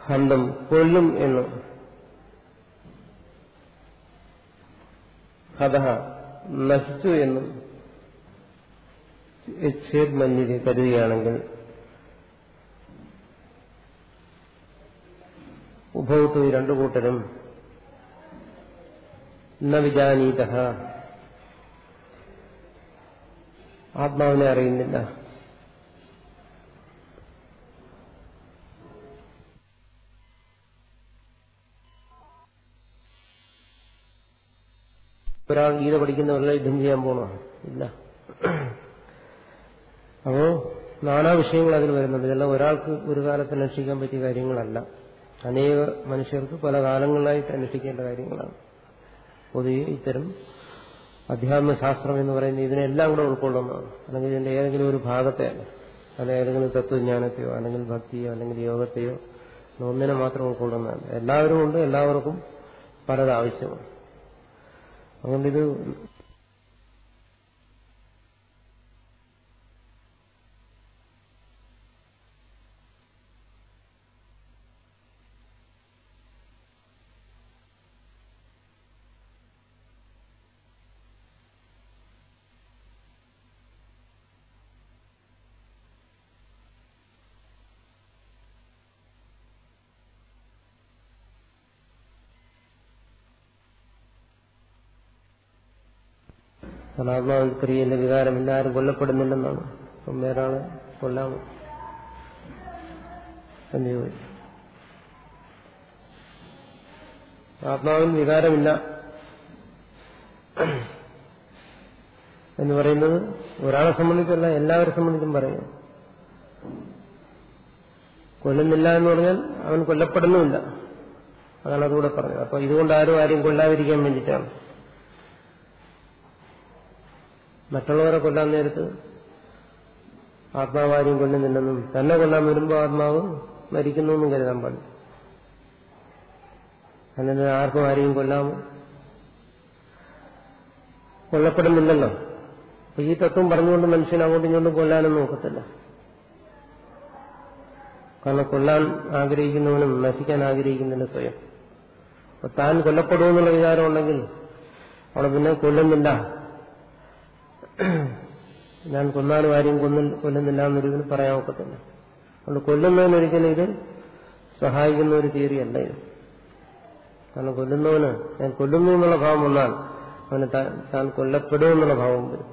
ഹന്തം കൊല്ലും എന്ന് ഹത നശിച്ചു എന്നും മഞ്ഞിതി കരുതുകയാണെങ്കിൽ ഉഭവത്തു ഈ രണ്ടു കൂട്ടരും. ന വിജാനീത. ആത്മാവിനെ അറിയുന്നില്ല. ഒരാൾ ഗീത പഠിക്കുന്നവരുടെ യുദ്ധം ചെയ്യാൻ പോണോ? ഇല്ല. അപ്പോ നാനാ വിഷയങ്ങൾ അതിൽ വരുന്നുണ്ട്. ഇതെല്ലാം ഒരാൾക്ക് ഒരു കാലത്ത് അന്വേഷിക്കാൻ പറ്റിയ കാര്യങ്ങളല്ല. അനേക മനുഷ്യർക്ക് പല കാലങ്ങളിലായിട്ട് അന്വേഷിക്കേണ്ട കാര്യങ്ങളാണ്. പൊതുവെ ഇത്തരം അധ്യാത്മശാസ്ത്രം എന്ന് പറയുന്നത് ഇതിനെല്ലാം കൂടെ ഉൾക്കൊള്ളുന്നതാണ്. അല്ലെങ്കിൽ ഇതിന്റെ ഏതെങ്കിലും ഒരു ഭാഗത്തെ അല്ല ഏതെങ്കിലും തത്വജ്ഞാനത്തെയോ അല്ലെങ്കിൽ ഭക്തിയോ അല്ലെങ്കിൽ യോഗത്തെയോ ഒന്നിനെ മാത്രം ഉൾക്കൊള്ളുന്നതാണ്. എല്ലാവരും ഉണ്ട് എല്ലാവർക്കും പലത് ആവശ്യമാണ്. അതുകൊണ്ട് ഇത് ആത്മാവിൽ ക്രിയയിലെ വികാരമില്ല ആരും കൊല്ലപ്പെടുന്നില്ലെന്നാണ്. അപ്പം വേറൊരാളെ കൊല്ലാമോ? എന്ന് ചോദിച്ചു. ആത്മാവിൽ വികാരമില്ല. എന്ന് പറയുന്നത് ഒരാളെ സംബന്ധിച്ചല്ല എല്ലാവരെ സംബന്ധിച്ചും പറയും കൊല്ലുന്നില്ല എന്ന് പറഞ്ഞാൽ അവൻ കൊല്ലപ്പെടുന്നുമില്ല. അതാണ് അതുകൂടെ പറഞ്ഞത്. അപ്പൊ ഇതുകൊണ്ട് ആരും ആരും കൊല്ലാതിരിക്കാൻ വേണ്ടിയിട്ടാണ്. മറ്റുള്ളവരെ കൊല്ലാൻ നേരത്ത് ആത്മാവാരും കൊല്ലുന്നില്ലെന്നും തന്നെ കൊല്ലാൻ വരുമ്പോൾ ആത്മാവ് മരിക്കുന്നു എന്നും കരുതാൻ പാടില്ല. അങ്ങനെ ആർക്കും ആരെയും കൊല്ലാമോ കൊല്ലപ്പെടുന്നില്ലല്ലോ. അപ്പൊ ഈ തത്വം പറഞ്ഞുകൊണ്ട് മനുഷ്യൻ അങ്ങോട്ടും ഇങ്ങോട്ടും കൊല്ലാനും നോക്കത്തില്ല കാരണം കൊല്ലാൻ ആഗ്രഹിക്കുന്നവനും നശിക്കാൻ ആഗ്രഹിക്കുന്നില്ല സ്വയം. അപ്പൊ താൻ കൊല്ലപ്പെടുമെന്നുള്ള വിചാരം ഉണ്ടെങ്കിൽ അവിടെ പിന്നെ കൊല്ലുന്നില്ല. ഞാൻ കൊന്നാലും ആരെയും കൊന്നിൽ കൊല്ലുന്നില്ല എന്നൊരിക്കലും പറയാൻ ഒക്കത്തില്ല. അതുകൊണ്ട് കൊല്ലുന്നതിനൊരിക്കലും ഇത് സഹായിക്കുന്ന ഒരു തിയറി അല്ല ഇത്. കാരണം കൊല്ലുന്നവന് ഞാൻ കൊല്ലുന്നു എന്നുള്ള ഭാവം വന്നാൽ അവന് താൻ കൊല്ലപ്പെടുമെന്നുള്ള ഭാവം വരും.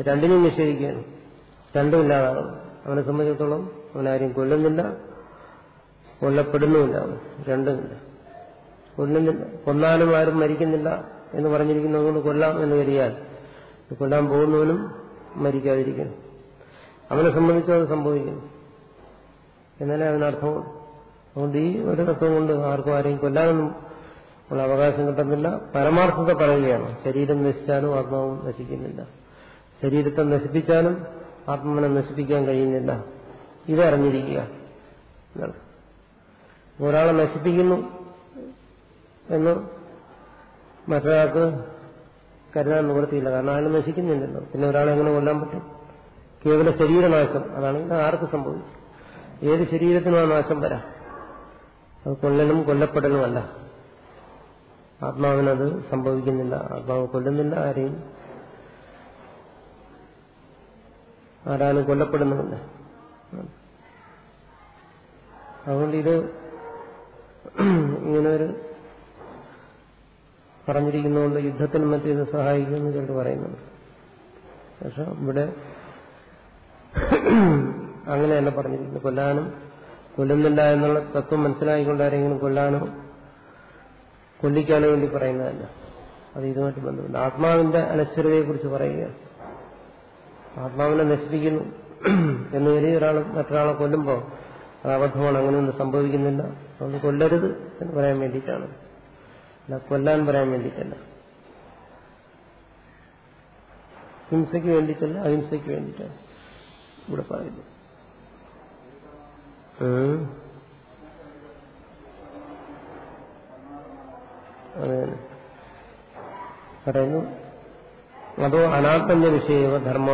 രണ്ടിനും നിഷേധിക്കുകയാണ്. രണ്ടും ഇല്ലാതാകും. അവനെ സംബന്ധിച്ചിടത്തോളം അവനാരെയും കൊല്ലുന്നില്ല കൊല്ലപ്പെടുന്നുമില്ല. അവൻ രണ്ടുമില്ല കൊല്ലുന്നില്ല കൊന്നാലും ആരും മരിക്കുന്നില്ല എന്ന് പറഞ്ഞിരിക്കുന്നതുകൊണ്ട് കൊല്ലാം എന്ന് കരുതിയാൽ കൊല്ലാൻ പോകുന്നവനും മരിക്കാതിരിക്കണം അവനെ സംബന്ധിച്ച് അത് സംഭവിക്കുന്നു എന്നാലേ അതിനർത്ഥമുള്ളൂ അതുകൊണ്ട് ഈ ഒരു തത്വം കൊണ്ട് ആർക്കും ആരെയും കൊല്ലാനൊന്നും ഉള്ള അവകാശം കിട്ടുന്നില്ല പരമാർത്ഥത പറയുകയാണ്. ശരീരം നശിച്ചാലും ആത്മാവും നശിക്കുന്നില്ല. ശരീരത്തെ നശിപ്പിച്ചാലും ആത്മാവിനെ നശിപ്പിക്കാൻ കഴിയുന്നില്ല. ഇതറിഞ്ഞിരിക്കുക അറിഞ്ഞിരിക്കുക. ഒരാളെ നശിപ്പിക്കുന്നു എന്ന് മറ്റൊരാൾക്ക് കരുതാൻ നിവൃത്തിയില്ല. കാരണം അയാൾ നശിക്കുന്നില്ലല്ലോ. പിന്നെ ഒരാളെ എങ്ങനെ കൊല്ലാൻ പറ്റും? കേവല ശരീരനാശം അതാണെങ്കിൽ ആർക്ക് സംഭവിക്കും ഏത് ശരീരത്തിനും ആ നാശം വരാം? അത് കൊല്ലലും കൊല്ലപ്പെടലുമല്ല ആത്മാവിനത് സംഭവിക്കുന്നില്ല. ആത്മാവ് കൊല്ലുന്നില്ല ആരെയും. ആരാലും കൊല്ലപ്പെടുന്നുമില്ല. അതുകൊണ്ട് ഇത് ഇങ്ങനെ ഒരു പറഞ്ഞിരിക്കുന്നതുകൊണ്ട് യുദ്ധത്തിന് മറ്റേ ഇത് സഹായിക്കുമെന്ന് ചിലർ പറയുന്നുണ്ട്. പക്ഷെ ഇവിടെ അങ്ങനെയല്ല പറഞ്ഞിരിക്കുന്നത്. കൊല്ലാനും കൊല്ലുന്നില്ല എന്നുള്ള തത്വം മനസ്സിലായിക്കൊണ്ട് ആരെങ്കിലും കൊല്ലാനോ കൊല്ലിക്കാനോ വേണ്ടി പറയുന്നതല്ല. അത് ഇതുമായിട്ട് ബന്ധമില്ല ആത്മാവിന്റെ അനശ്വരതയെക്കുറിച്ച് പറയുക. ആത്മാവിനെ നശിപ്പിക്കുന്നു എന്ന് കരുതി ഒരാൾ മറ്റൊരാളെ കൊല്ലുമ്പോൾ അത് അബദ്ധമാണ് അങ്ങനെയൊന്നും സംഭവിക്കുന്നില്ല. അതുകൊണ്ട് കൊല്ലരുത് എന്ന് പറയാൻ വേണ്ടിയിട്ടാണ്. അല്ല കൊല്ലാൻ പറയാൻ വേണ്ടിയിട്ടല്ല. ഹിംസയ്ക്ക് വേണ്ടിയിട്ടല്ല അഹിംസയ്ക്ക് വേണ്ടിയിട്ടാണ് ഇവിടെ പറയുന്നത്. അതെ. പറയുന്നു അതോ അനാത്മന്യ വിഷയവ ധർമ്മ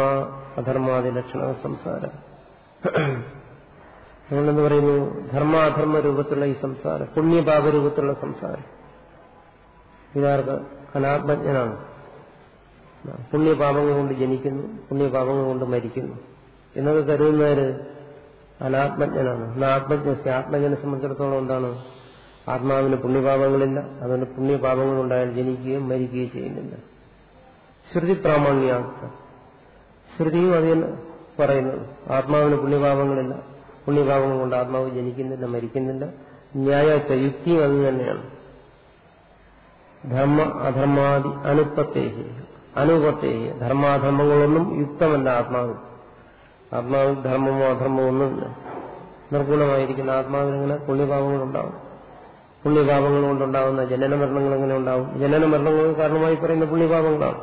അധർമാദി ലക്ഷണ സംസാരം. അതുകൊണ്ടെന്ന് പറയുന്നു ധർമാധർമ്മ രൂപത്തിലുള്ള ഈ സംസാരം പുണ്യപാപ രൂപത്തിലുള്ള സംസാരം. ഇതാർക്ക് അനാത്മജ്ഞനാണ് പുണ്യപാപങ്ങൾ കൊണ്ട് ജനിക്കുന്നു പുണ്യപാപങ്ങൾ കൊണ്ട് മരിക്കുന്നു. എന്നൊക്കെ കരുതുന്നവര് അനാത്മജ്ഞനാണ് എന്നാൽ ആത്മജ്ഞ ആത്മജ്ഞനെ സംബന്ധിച്ചിടത്തോളം എന്താണ്? ആത്മാവിന് പുണ്യപാപങ്ങളില്ല. അതുകൊണ്ട് പുണ്യപാപങ്ങൾ ഉണ്ടായാൽ ജനിക്കുകയും മരിക്കുകയും ചെയ്യുന്നില്ല. ശ്രുതി പ്രാമാണ്യാർത്ഥ. ശ്രുതിയും അത് പറയുന്നത്. ആത്മാവിന് പുണ്യപാപങ്ങളില്ല. പുണ്യപാപങ്ങൾ കൊണ്ട് ആത്മാവ് ജനിക്കുന്നില്ല മരിക്കുന്നില്ല. ന്യായ യുക്തിയും അത് തന്നെയാണ്. ധർമ്മ അധർമാദി അനുപത്തേഹി അനുപത്തേഹി. ധർമാധർമ്മങ്ങളൊന്നും യുക്തമല്ല ആത്മാവ്. ആത്മാവിൽ ധർമ്മമോ അധർമ്മമോ ഒന്നുമില്ല നിർഗുണമായിരിക്കുന്ന ആത്മാവിനെങ്ങനെ പുണ്യഭാവങ്ങളുണ്ടാവും പുണ്യഭാവങ്ങൾ കൊണ്ടുണ്ടാകുന്ന ജനന മരണങ്ങൾ എങ്ങനെ ഉണ്ടാവും? ജനന മരണങ്ങൾ കാരണമായി പറയുന്ന പുണ്യഭാവങ്ങളാണ്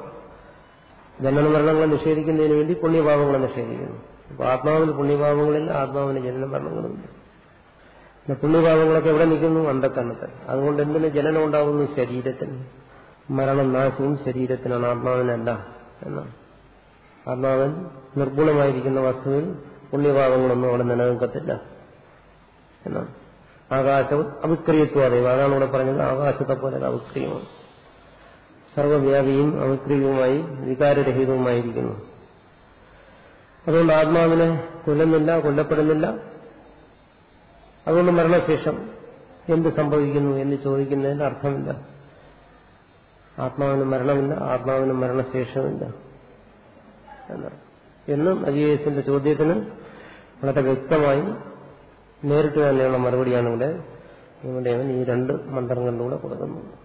ജനന മരണങ്ങളെ നിഷേധിക്കുന്നതിന് വേണ്ടി പുണ്യഭാവങ്ങളെ നിഷേധിക്കുന്നു. അപ്പൊ ആത്മാവിന് പുണ്യഭാവങ്ങളില്ല ആത്മാവിന് ജനന മരണങ്ങളുമില്ല. പിന്നെ എവിടെ നിൽക്കുന്നു? അന്ധക്കണ്ണത്ത് അതുകൊണ്ട് എന്തിന് ജനനം ഉണ്ടാകുന്നു ശരീരത്തിന്. മരണം നാശവും ശരീരത്തിനാണ്. ആത്മാവിനല്ല എന്നാണ്. ആത്മാവൻ നിർഗുണമായിരിക്കുന്ന വസ്തുവിൽ പുണ്യപാപങ്ങളൊന്നും അവിടെ നിലനിൽക്കത്തില്ല എന്നാണ്. ആകാശം അവിക്രിയത്വം അതാണ് ഇവിടെ പറഞ്ഞത്. ആകാശത്തെ പോലെ അത് അവിക്രിയമാണ്. സർവവ്യാപിയും അവിക്രിയവുമായി വികാരരഹിതവുമായിരിക്കുന്നു. അതുകൊണ്ട് ആത്മാവിനെ കൊല്ലുന്നില്ല കൊല്ലപ്പെടുന്നില്ല. അതുകൊണ്ട് മരണശേഷം എന്ത് സംഭവിക്കുന്നു എന്ന് ചോദിക്കുന്നതിന് അർത്ഥമില്ല. ആത്മാവിന് മരണമില്ല ആത്മാവിന് മരണശേഷമില്ല. എന്നർത്ഥം എന്നും അജിയേസിന്റെ ചോദ്യത്തിന് വളരെ വ്യക്തമായി നേരിട്ട് തന്നെയുള്ള മറുപടിയാണ് ഇവിടെ. ഇവിടെ ഈ രണ്ട് മന്ത്രങ്ങളിലൂടെ കൊടുക്കുന്നത്